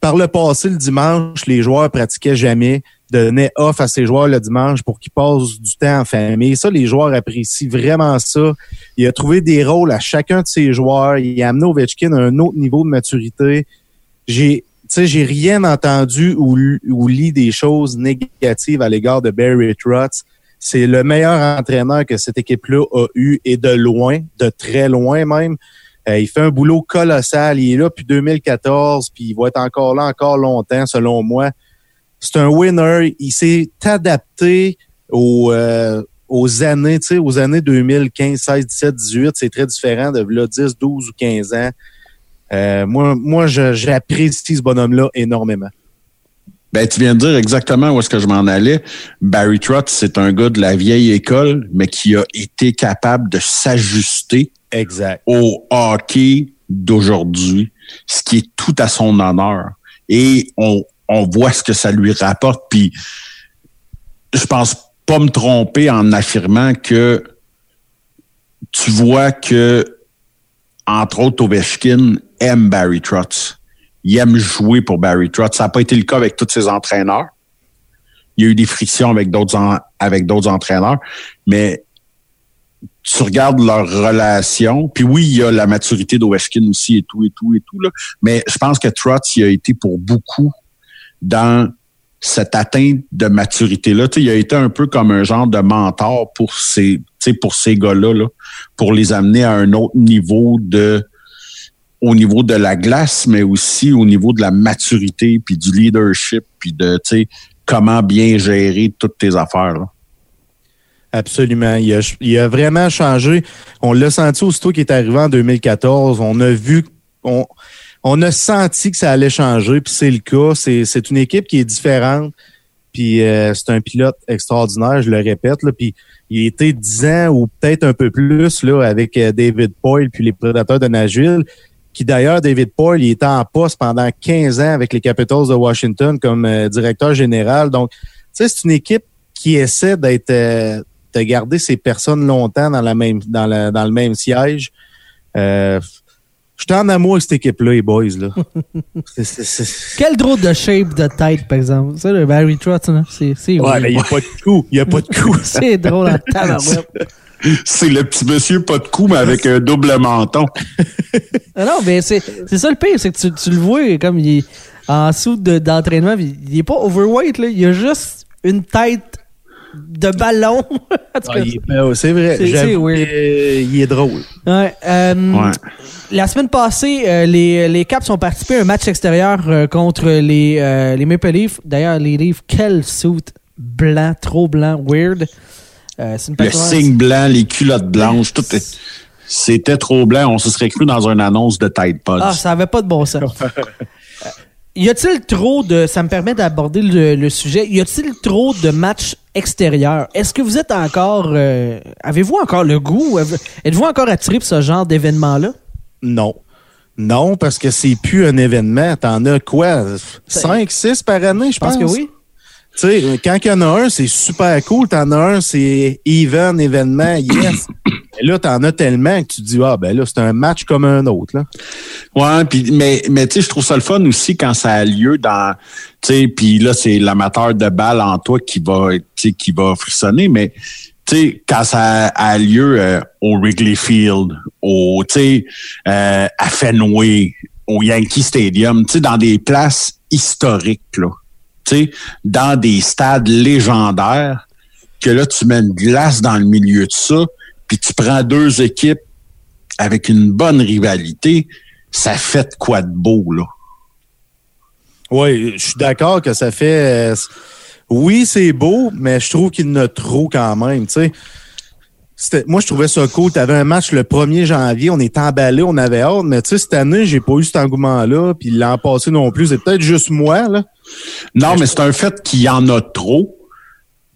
Par le passé, le dimanche, les joueurs pratiquaient jamais donnait off à ses joueurs le dimanche pour qu'ils passent du temps en famille. Ça, les joueurs apprécient vraiment ça. Il a trouvé des rôles à chacun de ses joueurs. Il a amené Ovechkin à un autre niveau de maturité. J'ai j'ai rien entendu ou, lit des choses négatives à l'égard de Barry Trotz. C'est le meilleur entraîneur que cette équipe-là a eu et de loin, de très loin même. Euh, il fait un boulot colossal. Il est là depuis 2014, puis il va être encore là encore longtemps, selon moi c'est un winner. Il s'est adapté aux, euh, aux années, tu sais, aux années 2015, 16, 17, 18. C'est très différent de là, 10, 12 ou 15 ans. Euh, moi, moi j'apprécie ce bonhomme-là énormément. Ben, tu viens de dire exactement où est-ce que je m'en allais. Barry Trotz, c'est un gars de la vieille école, mais qui a été capable de s'ajuster au hockey d'aujourd'hui, ce qui est tout à son honneur. Et on, on voit ce que ça lui rapporte. Puis je pense pas me tromper en affirmant que tu vois que, entre autres, Ovechkin aime Barry Trotz. Il aime jouer pour Barry Trotz. Ça n'a pas été le cas avec tous ses entraîneurs. Il y a eu des frictions avec d'autres entraîneurs, mais tu regardes leur relation, puis oui, il y a la maturité d'Ovechkin aussi et tout et tout et tout mais je pense que Trotz il a été pour beaucoup dans cette atteinte de maturité-là. Il a été un peu comme un genre de mentor pour ces, pour ces gars-là, là, pour les amener à un autre niveau de au niveau de la glace, mais aussi au niveau de la maturité, puis du leadership, puis de comment bien gérer toutes tes affaires. Absolument. Il a, il a, vraiment changé. On l'a senti aussitôt qu'il est arrivé en 2014. On a vu, on, on a senti que ça allait changer, puis c'est le cas. C'est une équipe qui est différente, puis euh, c'est un pilote extraordinaire, je le répète. Là, puis il était dix ans ou peut-être un peu plus là avec euh, David Poyle puis les Prédateurs de Nashville, qui d'ailleurs, David Poyle, il était en poste pendant 15 ans avec les Capitals de Washington comme euh, directeur général. Donc, tu sais, c'est une équipe qui essaie d'être de garder ses personnes longtemps dans la même dans, dans le même siège. J'étais en amour avec cette équipe-là, les boys. Là. Quel drôle de shape de tête, par exemple. Ça, le Barry Trotz, c'est Ouais, mais il n'y a pas de cou. Il n'y a pas de cou. c'est drôle en tabarouette. C'est le petit monsieur pas de cou, mais avec un double menton. Ah non, mais c'est ça le pire, c'est que tu, tu, le vois comme il est en dessous d'entraînement. il n'est pas overweight, là. Il a juste une tête de ballon. Ah, c'est vrai. C'est Il est drôle. Euh, la semaine passée, euh, les, les Caps ont participé à un match extérieur euh, contre les, les Maple Leafs. D'ailleurs, les Leafs, quel suit blanc, trop blanc, weird. le signe blanc, les culottes blanches, tout C'était trop blanc. On se serait cru dans une annonce de Tide Pods. Ah, ça avait pas de bon sens. y a-t-il trop de. Ça me permet d'aborder le, le, sujet. Y a-t-il trop de matchs extérieur. Est-ce que vous êtes encore... Euh, avez-vous encore le goût? Êtes-vous encore attiré pour ce genre d'événement-là? Non. Non, parce que c'est plus un événement. T'en as quoi? Cinq, six par année, je pense. que oui. Tu sais, quand il y en a un, c'est super cool. T'en as un, c'est even, événement, yes. Et là, t'en as tellement que tu te dis, ah, ben là, c'est un match comme un autre, là. Ouais, puis, mais, mais tu sais, je trouve ça le fun aussi quand ça a lieu dans, tu sais, puis là, c'est l'amateur de balle en toi qui va, qui va frissonner, mais, tu sais, quand ça a lieu euh, au Wrigley Field, au, tu sais, euh, à Fenway, au Yankee Stadium, tu sais, dans des places historiques, là, dans des stades légendaires, que là, tu mets une glace dans le milieu de ça, puis tu prends deux équipes avec une bonne rivalité, ça fait de quoi de beau, là. Oui, je suis d'accord que ça fait. euh, oui, c'est beau, mais je trouve qu'il a trop quand même. Tu sais. Moi, je trouvais ça cool. Tu avais un match le 1er janvier, on est emballé, on avait hâte, mais tu sais, cette année, j'ai pas eu cet engouement-là, puis l'an passé non plus. C'est peut-être juste moi, là. Non, mais c'est un fait qu'il y en a trop.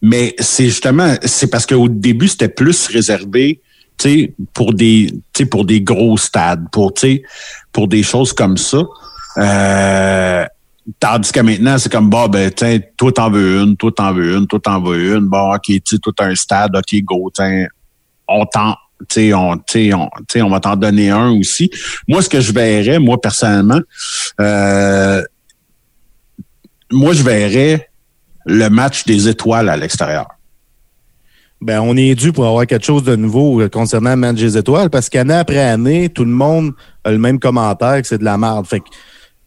Mais c'est justement, c'est parce qu'au début, c'était plus réservé, pour des, pour des gros stades, pour, pour des choses comme ça. Euh, tandis que maintenant, c'est comme, bah, ben, tiens, toi, t'en veux une, toi, t'en veux une, toi, t'en veux une. Bon, OK, tu tout un stade, OK, go, tiens, on t'en, on, on va t'en donner un aussi. Moi, ce que je verrais, moi, personnellement, euh, moi, je verrais le match des étoiles à l'extérieur. Ben, on est dû pour avoir quelque chose de nouveau euh, concernant le match des étoiles, parce qu'année après année, tout le monde a le même commentaire que c'est de la merde. Fait que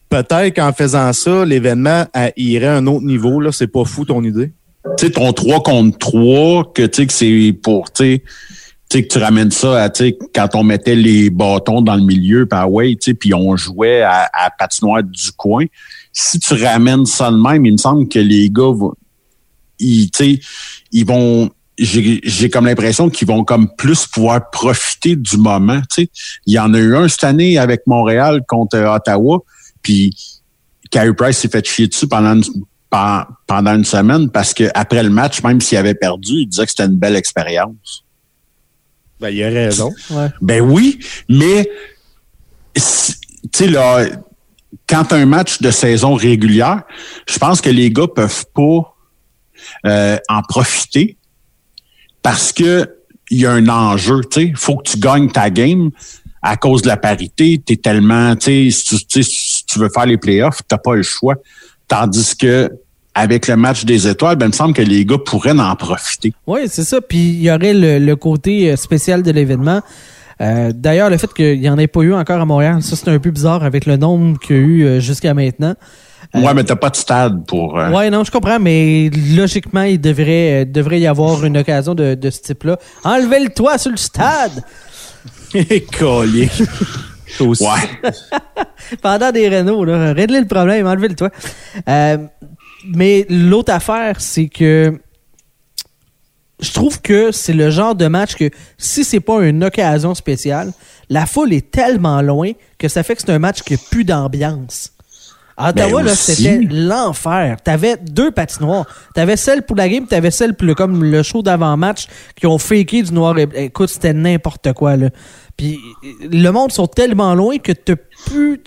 peut-être qu'en faisant ça, l'événement irait à un autre niveau. Là, c'est pas fou ton idée? Tu sais, ton 3 contre 3, que tu sais que c'est pour, tu sais, que tu ramènes ça à, tu sais, quand on mettait les bâtons dans le milieu, puis ah ouais, tu sais, puis on jouait à, à patinoire du coin. Si tu ramènes ça de même, il me semble que les gars, vont- ils, tu sais, ils vont, j'ai comme l'impression qu'ils vont comme plus pouvoir profiter du moment. Tu sais, il y en a eu un cette année avec Montréal contre euh, Ottawa, puis Carey Price s'est fait chier dessus pendant une, pen- pendant une semaine parce que après le match, même s'il avait perdu, il disait que c'était une belle expérience. Ben, il a raison. Ouais. Ben oui, mais tu sais là, quand un match de saison régulière, je pense que les gars peuvent pas euh, en profiter parce que il y a un enjeu. Tu sais, faut que tu gagnes ta game à cause de la parité. Tellement, tu sais, si tu- sais, si tu veux faire les playoffs, t'as pas le choix. Tandis que avec le match des étoiles, ben, il me semble que les gars pourraient en profiter. Oui, c'est ça. Puis il y aurait le, le côté euh, spécial de l'événement. Euh, D'ailleurs, le fait qu'il n'y en ait pas eu encore à Montréal, ça c'est un peu bizarre avec le nombre qu'il y a eu euh, jusqu'à maintenant. Euh, Ouais, mais t'as pas de stade pour. euh, Ouais, non, je comprends, mais logiquement, il devrait, euh, devrait y avoir une occasion de, de ce type-là. Enlevez le toit sur le stade Collier. Aussi. Ouais. pendant des rénaux. Là. Réglez le problème, enlevez le toit. Euh, mais l'autre affaire, c'est que je trouve que c'est le genre de match que si c'est pas une occasion spéciale, la foule est tellement loin que ça fait que c'est un match qui n'a plus d'ambiance. À Ottawa, Ben là, aussi. c'était l'enfer. T'avais deux patinoires. T'avais celle pour la game, t'avais celle pour le, comme le show d'avant-match qui ont faké du noir. et- Écoute, c'était n'importe quoi, là. Puis le monde sont tellement loin que t'as plus...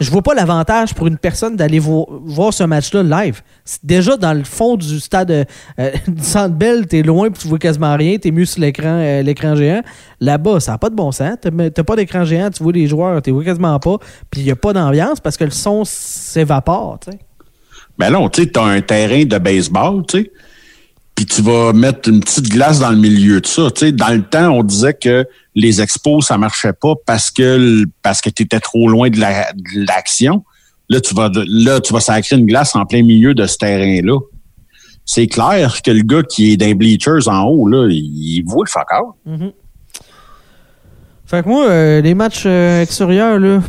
Je vois pas l'avantage pour une personne d'aller vo- voir ce match-là live. Déjà dans le fond du stade euh, du Centre Bell, t'es loin puis tu vois quasiment rien, t'es mieux sur l'écran euh, géant. Là-bas, ça n'a pas de bon sens. T'as pas d'écran géant, tu vois les joueurs, tu vois quasiment pas, puis il y a pas d'ambiance parce que le son s'évapore, tu sais. Ben non, tu sais, un terrain de baseball, tu sais, puis tu vas mettre une petite glace dans le milieu de ça. Tu sais, dans le temps, on disait que les expos, ça marchait pas parce que parce que tu étais trop loin de la- de l'action. là, tu vas là, tu vas sacrer une glace en plein milieu de ce terrain-là. C'est clair que le gars qui est dans les bleachers en haut, là, il, voit le fuck out. Fait que moi, euh, les matchs euh, extérieurs, là,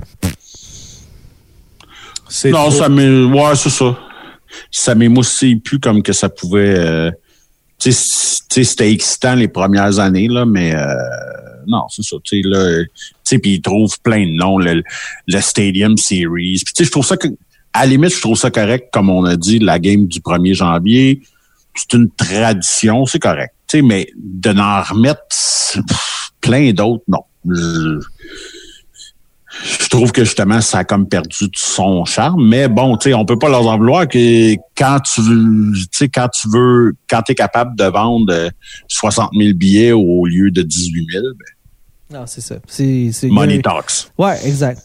Non, trop- ça m'é... Ouais, c'est ça. Ça m'émoustille plus comme que ça pouvait... euh, C'était excitant les premières années, là, mais... euh, non, c'est ça. Tu sais, là... Tu puis ils trouvent plein de noms, le, le Stadium Series. Puis tu sais, je trouve ça que... À la limite, je trouve ça correct, comme on a dit, la game du 1er janvier. C'est une tradition, c'est correct. Tu sais, mais de n'en remettre plein d'autres, non. Je trouve que justement, ça a comme perdu son charme. Mais bon, tu sais, on peut pas leur en vouloir que quand tu veux, tu sais, quand tu veux, quand tu es capable de vendre euh, 60 000 billets au lieu de 18 000, ben, non, c'est ça. C'est, money talks. Ouais, exact.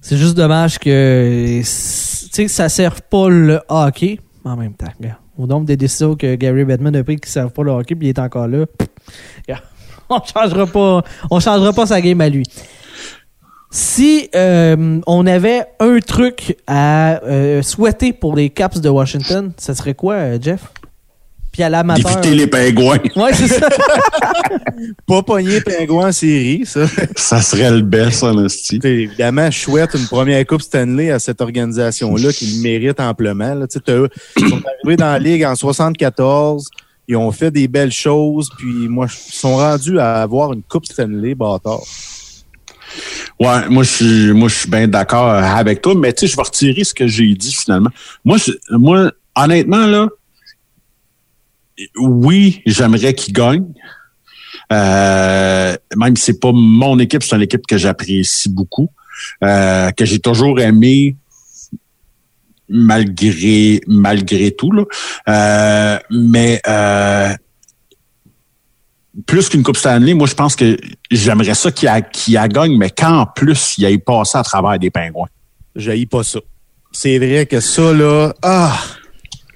C'est juste dommage que, tu sais, ça sert pas le hockey en même temps. Regarde. Au nombre des décisions que Gary Bettman a pris qui servent pas le hockey, puis il est encore là. pff, regarde. On changera pas, on changera pas sa game à lui. Si euh, on avait un truc à euh, souhaiter pour les Caps de Washington, ça serait quoi, euh, Jeff? puis à l'amateur. D'éviter les pingouins. Ouais, c'est ça. Pas pogner pingouin en série, ça. ça serait le best, en. C'est évidemment chouette une première Coupe Stanley à cette organisation-là qui le mérite amplement. Tu Ils sont arrivés dans la Ligue en 74. Ils ont fait des belles choses. Puis moi, ils sont rendus à avoir une Coupe Stanley, bâtard. Ouais, moi je suis moi je suis bien d'accord avec toi, mais tu sais, je vais retirer ce que j'ai dit finalement. Moi, moi, honnêtement, là, oui, j'aimerais qu'il gagne. Euh, même si c'est pas mon équipe, c'est une équipe que j'apprécie beaucoup, euh, que j'ai toujours aimé malgré malgré tout. Là. Euh, mais euh, plus qu'une Coupe Stanley, moi je pense que j'aimerais ça qu'il a, qu'il a gagne, mais qu'en plus il ait passé à travers des pingouins. J'haïs pas ça. C'est vrai que ça, là. Ah!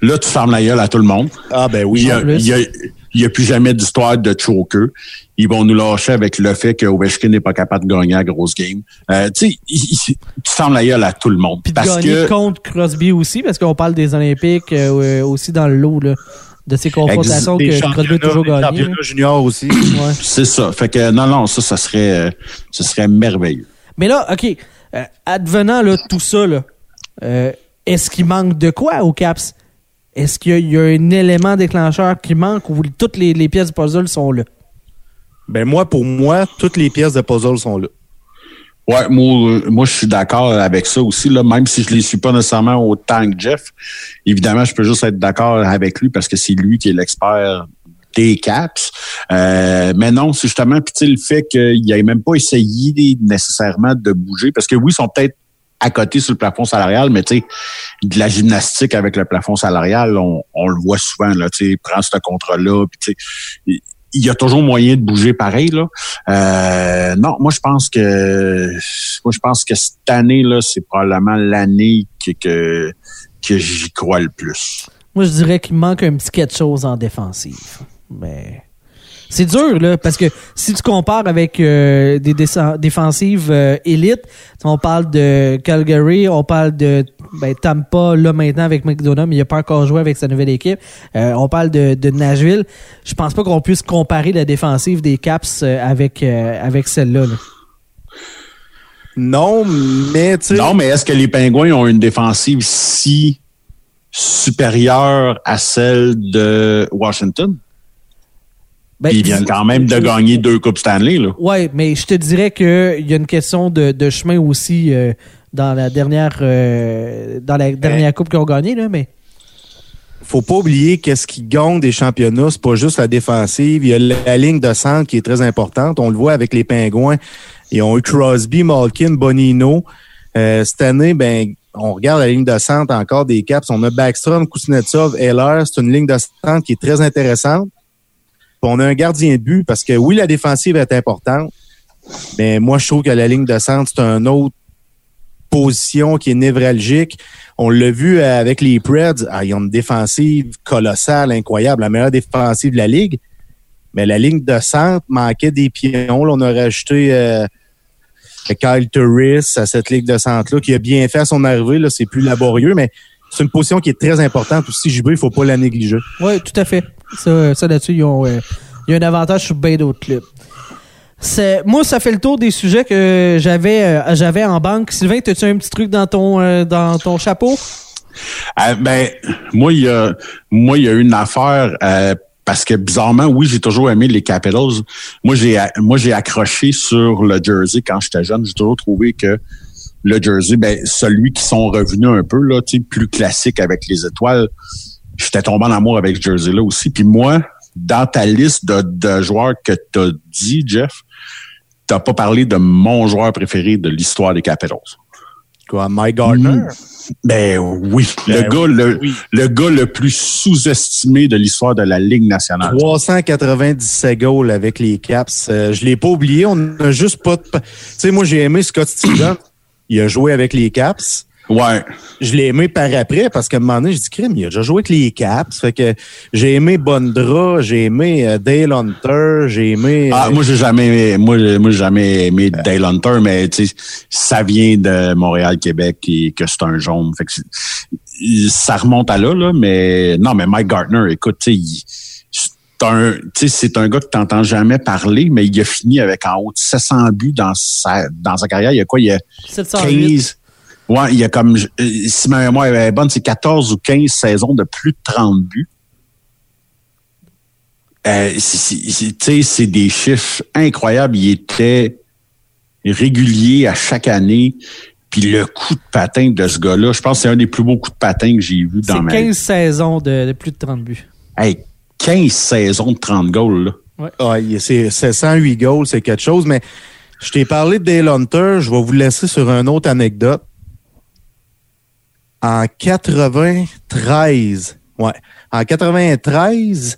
Là, tu fermes la gueule à tout le monde. Ah, ben oui. il y a, il y a plus jamais d'histoire de choker. Ils vont nous lâcher avec le fait que Ovechkin n'est pas capable de gagner à grosse game. Euh, tu sais, tu fermes la gueule à tout le monde. Puis de parce gagner que contre Crosby aussi, parce qu'on parle des Olympiques euh, aussi dans le lot là, de ces confrontations que Crosby a toujours gagné. juniors aussi. Ouais. c'est ça. Fait que non, non, ça, ça serait, euh, ce serait merveilleux. Mais là, OK, euh, advenant là, tout ça, là, euh, est-ce qu'il manque de quoi au Caps? Est-ce qu'il y, a- il y a un élément déclencheur qui manque ou toutes les, les pièces du puzzle sont là? Ben moi, pour moi, toutes les pièces de puzzle sont là. Ouais, moi, euh, moi, je suis d'accord avec ça aussi. Là, même si je les suis pas nécessairement autant que Jeff, évidemment, je peux juste être d'accord avec lui parce que c'est lui qui est l'expert des caps. Euh, mais non, c'est justement le fait qu'il n'ait même pas essayé nécessairement de bouger, parce que oui, ils sont peut-être à côté sur le plafond salarial, mais tu sais, de la gymnastique avec le plafond salarial, on, on le voit souvent, là, tu sais, prends ce contrat-là, puis tu sais, il y a toujours moyen de bouger pareil, là. Euh, non, moi, je pense que, moi, je pense que cette année, là, c'est probablement l'année que, que, que j'y crois le plus. Moi, je dirais qu'il manque un petit quelque chose en défensive. Mais c'est dur, là, parce que si tu compares avec euh, des défensives euh, élites, on parle de Calgary, on parle de ben, Tampa, là, maintenant, avec McDonough, mais il n'a pas encore joué avec sa nouvelle équipe. Euh, on parle de, de Nashville. Je pense pas qu'on puisse comparer la défensive des Caps euh, avec, euh, avec celle-là. là. Non, mais tu sais. Non, mais est-ce que les Pingouins ont une défensive si supérieure à celle de Washington? Ben, ils viennent quand même de gagner deux Coupes Stanley. Ouais, mais je te dirais qu'il y a une question de, de chemin aussi euh, dans la dernière euh, dans la dernière coupe qu'ils ont gagnée, là, mais faut pas oublier qu'est-ce qui gagne des championnats, c'est pas juste la défensive. Il y a la, la ligne de centre qui est très importante. On le voit avec les Pingouins. Ils ont eu Crosby, Malkin, Bonino. Euh, cette année, ben, on regarde la ligne de centre encore des Caps. On a Backstrom, Kuznetsov, Heller. C'est une ligne de centre qui est très intéressante. On a un gardien de but parce que oui, la défensive est importante, mais moi, je trouve que la ligne de centre, c'est un autre position qui est névralgique. On l'a vu avec les Preds. Ah, ils ont une défensive colossale, incroyable, la meilleure défensive de la Ligue. Mais la ligne de centre manquait des pions. On a rajouté euh, Kyle Turris à cette ligne de centre-là, qui a bien fait à son arrivée. C'est plus laborieux, mais c'est une position qui est très importante aussi. JB, il faut pas la négliger. Oui, tout à fait. Ça, ça là-dessus, ils ont, euh, il y a un avantage sur bien d'autres clubs. C'est, moi, ça fait le tour des sujets que j'avais, euh, j'avais en banque. Sylvain, as-tu un petit truc dans ton, euh, dans ton chapeau? Euh, ben, moi, il y a, moi, il y a une affaire, euh, parce que bizarrement, oui, j'ai toujours aimé les Capitals. Moi, j'ai, moi, j'ai accroché sur le jersey quand j'étais jeune. J'ai toujours trouvé que le jersey, ben, celui qui sont revenus un peu, là, tu sais, plus classique avec les étoiles. J'étais tombé en amour avec ce jersey-là aussi. Puis moi, dans ta liste de, de joueurs que tu as dit, Jeff, t'as pas parlé de mon joueur préféré de l'histoire des Capitals. Quoi, Mike Gardner? Ben oui, Ben le gars le, oui. le gars le plus sous-estimé de l'histoire de la Ligue nationale. 397 goals avec les Caps. Euh, je l'ai pas oublié. On n'a juste pas de... Tu sais, moi, j'ai aimé Scott Stevens. Il a joué avec les Caps. Ouais. Je l'ai aimé par après parce qu'à un moment donné, j'ai dit, crème, il a déjà joué avec les Caps. Fait que j'ai aimé Bondra, j'ai aimé euh, Dale Hunter, j'ai aimé. Ah, euh, moi, j'ai jamais, moi, moi, j'ai jamais aimé Dale Hunter, mais tu sais, ça vient de Montréal, Québec, et que c'est un jaune. Fait que ça remonte à là, là, mais non, mais Mike Gardner, écoute, tu sais, un, tu c'est un gars que t'entends jamais parler, mais il a fini avec en haut de 700 buts dans sa, dans sa carrière. Il y a quoi? Il y a 708. 15. Ouais, il y a comme, euh, si ma mémoire est bonne, c'est 14 ou 15 saisons de plus de 30 buts. Euh, c'est- tu des chiffres incroyables. Il était régulier à chaque année. Puis le coup de patin de ce gars-là, je pense que c'est un des plus beaux coups de patin que j'ai vu dans ma 15 vie. saisons de, de plus de 30 buts. Hey, 15 saisons de 30 goals, là. il- c'est c'est 108 goals, c'est quelque chose. Mais je t'ai parlé de Dale Hunter. Je vais vous laisser sur une autre anecdote. En 93, ouais, en 93,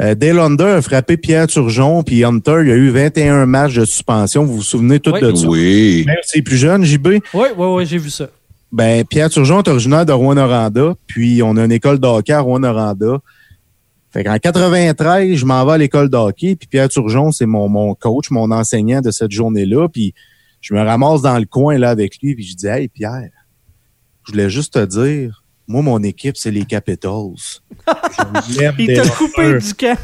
euh, Dale Hunter a frappé Pierre Turgeon, puis Hunter, il y a eu 21 matchs de suspension. Vous vous souvenez tout Oui. de ça? Oui. Même si c'est plus jeune, JB. Oui, oui, oui, j'ai vu ça. Ben, Pierre Turgeon est originaire de Rouen-Noranda, puis on a une école de hockey à Rouen-Noranda. Fait qu'en 93, je m'en vais à l'école de hockey, puis Pierre Turgeon, c'est mon, mon coach, mon enseignant de cette journée-là, puis je me ramasse dans le coin là avec lui, puis je dis Hey Pierre, je voulais juste te dire, moi, mon équipe, c'est les Capitals. Il t'a coupé du camp.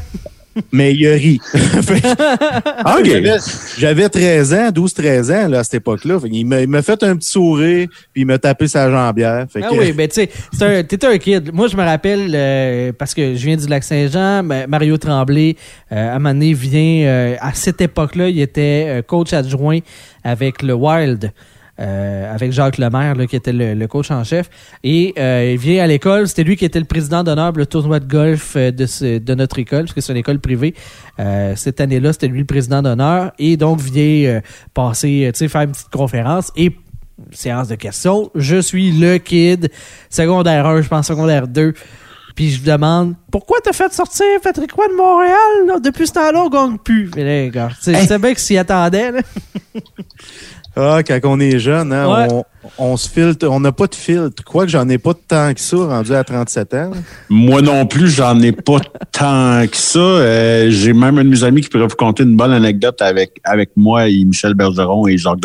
Mais il a ri. OK. j'avais- J'avais 13 ans, 12-13 ans là, à cette époque-là. Il m'a fait un petit sourire, puis il m'a tapé sa jambière. Fait Ah que- oui, ben tu sais, c'est un- t'étais un kid. Moi, je me rappelle, euh, parce que je viens du Lac-Saint-Jean, ma- Mario Tremblay, euh, à un moment donné, vient, euh, à cette époque-là, il était coach adjoint avec le Wild. Euh, avec Jacques Lemaire, là, qui était le, le coach en chef. Et euh, il vient à l'école. C'était lui qui était le président d'honneur pour le tournoi de golf euh, de, ce- de notre école, parce que c'est une école privée. Euh, cette année-là, c'était lui le président d'honneur. Et donc, vient euh, passer, tu sais, faire une petite conférence. Et séance de questions. Je suis le kid, secondaire 1, je pense secondaire 2. Puis je lui demande pourquoi t'as fait sortir Patrick Roy de Montréal là? depuis ce temps-là on gagne plus. Mais là, gars, je Hey. savais que s'y attendait. Ah, quand on est jeune, hein, Ouais. on, on se filtre, on n'a pas de filtre. Quoi que j'en ai pas de temps que ça, rendu à 37 ans. Moi non plus, j'en ai pas tant que ça. Euh, J'ai même un de mes amis qui pourrait vous conter une bonne anecdote avec, avec moi et Michel Bergeron et Jacques.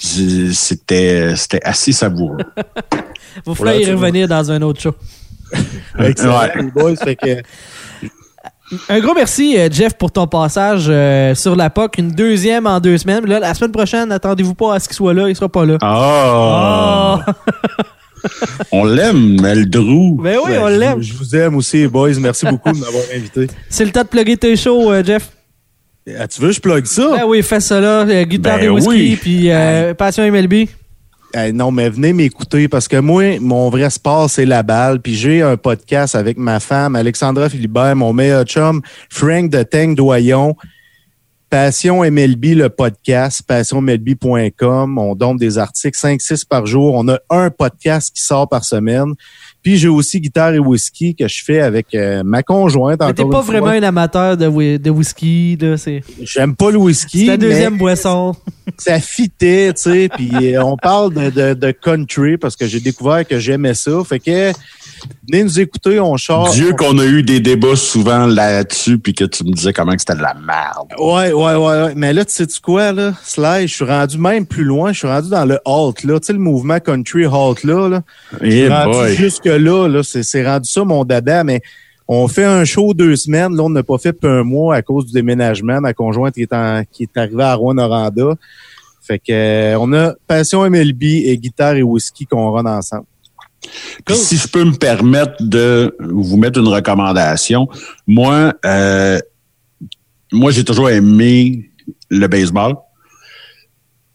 J'ai- C'était c'était assez savoureux. Vous ferez y revenir dans un autre show. Excellent, Ouais. les boys. Fait que, Un gros merci, euh, Jeff, pour ton passage euh, sur la POC. Une deuxième en deux semaines. Là, la semaine prochaine, attendez-vous pas à ce qu'il soit là. Il sera pas là. Ah! Ah! On l'aime, Eldrou. Ben oui, ben, on je- l'aime. Je, vous aime aussi, boys. Merci beaucoup de m'avoir invité. C'est le temps de plugger tes shows, euh, Jeff. Ah, tu veux que je plug ça? Ah oui, fais ça là. Euh, guitare Ben et whisky, oui. puis euh, Passion MLB. Eh, non, mais venez m'écouter parce que moi, mon vrai sport, c'est la balle. Puis j'ai un podcast avec ma femme, Alexandra Philibert, mon meilleur chum, Frank de Tank Doyon. Passion MLB, le podcast, passionmlb.com. On donne des articles 5-6 par jour. On a un podcast qui sort par semaine. Puis j'ai aussi guitare et whisky que je fais avec euh, ma conjointe. Mais t'es pas fois. vraiment un amateur de, whi- de whisky. là, C'est J'aime pas le whisky. c'est ta deuxième mais- boisson. ça fitait, tu sais, puis euh, on parle de, de, de country parce que j'ai découvert que j'aimais ça. Fait que venez nous écouter, on chante. Dieu qu'on a eu des débats souvent là-dessus, puis que tu me disais comment que c'était de la merde. Ouais, ouais, ouais, ouais. Mais là, tu sais-tu quoi, là? Sly, je suis rendu même plus loin. Je suis rendu dans le halt, là. Tu sais, le mouvement country halt, là. là. Eh rendu jusque-là, là. C'est c'est rendu ça, mon dada, mais on fait un show deux semaines. Là, on n'a pas fait depuis un mois à cause du déménagement. Ma conjointe qui est, en, qui est arrivée à Rouen-Noranda. Fait que euh, on a Passion MLB et guitare et whisky qu'on run ensemble. Si je peux me permettre de vous mettre une recommandation, moi, euh, moi j'ai toujours aimé le baseball.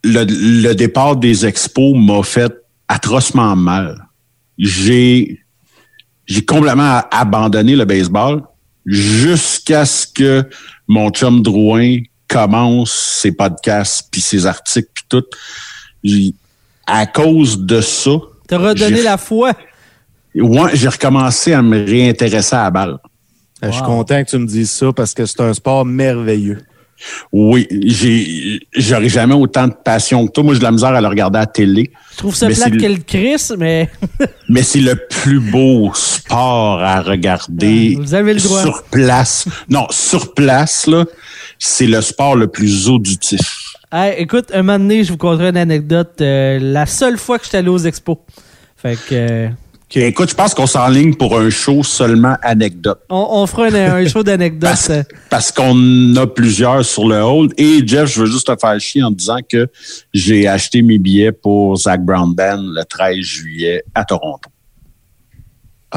Le, le départ des expos m'a fait atrocement mal. J'ai j'ai complètement abandonné le baseball jusqu'à ce que mon chum Drouin commence ses podcasts puis ses articles puis tout. À cause de ça, T'as redonné la foi. Ouais, j'ai recommencé à me réintéresser à la balle. Euh, Je suis content que tu me dises ça parce que c'est un sport merveilleux. Oui, j'ai, j'aurais jamais autant de passion que toi. Moi, j'ai de la misère à le regarder à la télé. Je trouve ça Mais plate c'est le- qu'elle crisse, mais Mais c'est le plus beau sport à regarder. Vous avez le droit. Sur place. Non, sur place, là, c'est le sport le plus auditif. Hey, écoute, un moment donné, je vous conterai une anecdote. euh, la seule fois que j'étais allé aux expos. Fait que euh, Écoute, je pense qu'on s'enligne pour un show seulement anecdote. on, on fera un, un show d'anecdotes. Parce, euh. parce qu'on a plusieurs sur le hold. Et Jeff, je veux juste te faire chier en disant que j'ai acheté mes billets pour Zach Brown Band le 13 juillet à Toronto.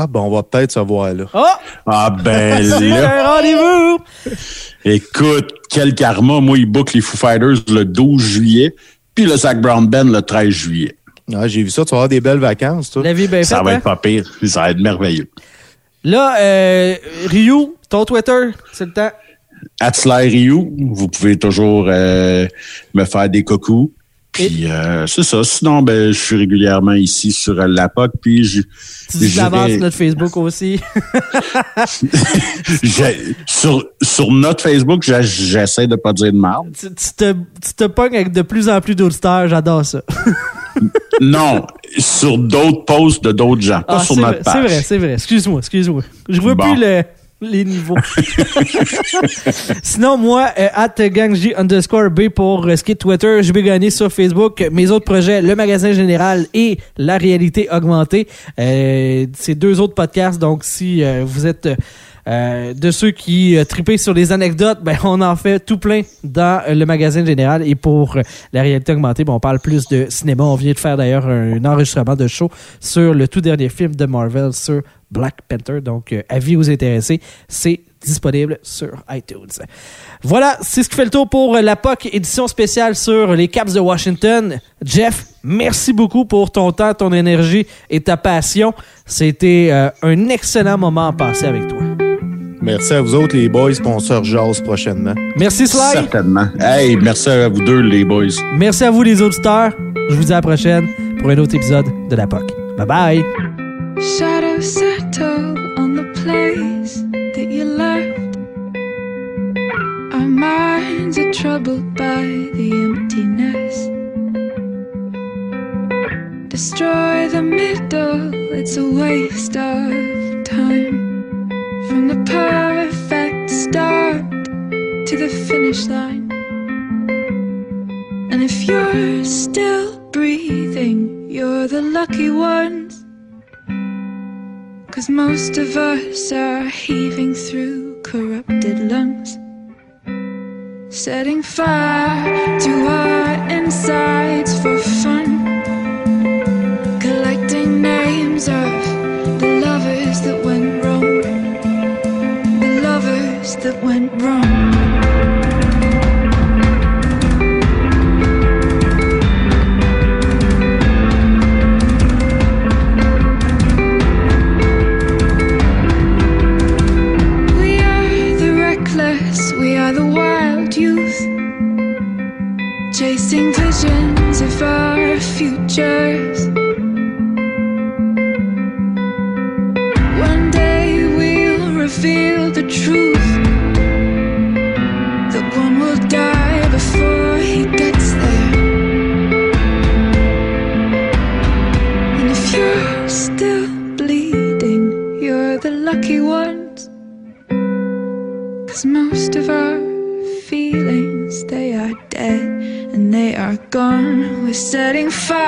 Ah, ben, on va peut-être se voir là. Oh! Ah ben C'est là, un rendez-vous! écoute, quel karma. Moi, il book les Foo Fighters le 12 juillet, puis le Zach Brown Band le 13 juillet. Ah, J'ai vu ça, tu vas avoir des belles vacances, toi. La vie est bien Ça va hein? être pas pire. Ça va être merveilleux. Là, euh, Ryu, ton Twitter, c'est le temps. Atzler Ryu, vous pouvez toujours euh, me faire des cocos. Puis euh, c'est ça. Sinon, ben, je suis régulièrement ici sur euh, la POC. Puis je, Tu d'avance notre Facebook aussi. sur, sur notre Facebook, j'essaie de pas dire de mal. tu, tu te, tu te pognes avec de plus en plus d'auditeurs, j'adore ça. Non, sur d'autres posts de d'autres gens, pas Ah, sur notre page. c'est vrai, c'est vrai. Excuse-moi, excuse-moi. Je vois Bon. plus le, les niveaux. Sinon, moi, euh, at gangj underscore B pour euh, ce qui est Twitter, je vais gagner sur Facebook. Mes autres projets, le magasin général et la réalité augmentée. Euh, c'est deux autres podcasts, donc si euh, vous êtes de ceux qui tripaient sur les anecdotes, ben on en fait tout plein dans le magasin général. Et pour la réalité augmentée, on parle plus de cinéma. On vient de faire d'ailleurs un, enregistrement de show sur le tout dernier film de Marvel sur Black Panther. Donc, euh, avis aux intéressés, c'est disponible sur iTunes. Voilà, c'est ce qui fait le tour pour la POC édition spéciale sur les Caps de Washington. Jeff, merci beaucoup pour ton temps, ton énergie et ta passion. C'était euh, un excellent moment à passer avec toi. Merci à vous autres, les boys, puis on se rejase prochainement. Merci Sly. Certainement. Hey, merci à vous deux, les boys. Merci à vous les auditeurs. Je vous dis à la prochaine pour un autre épisode de la POC. Bye bye. Minds are troubled by the emptiness. Destroy the middle, it's a waste of time. From the perfect start to the finish line. And if you're still breathing, you're the lucky ones. Cause most of us are heaving through corrupted lungs. Setting fire to our insides for fun. Collecting names of the lovers that went wrong. The lovers that went wrong. Futures. One day we'll reveal the truth. Setting fire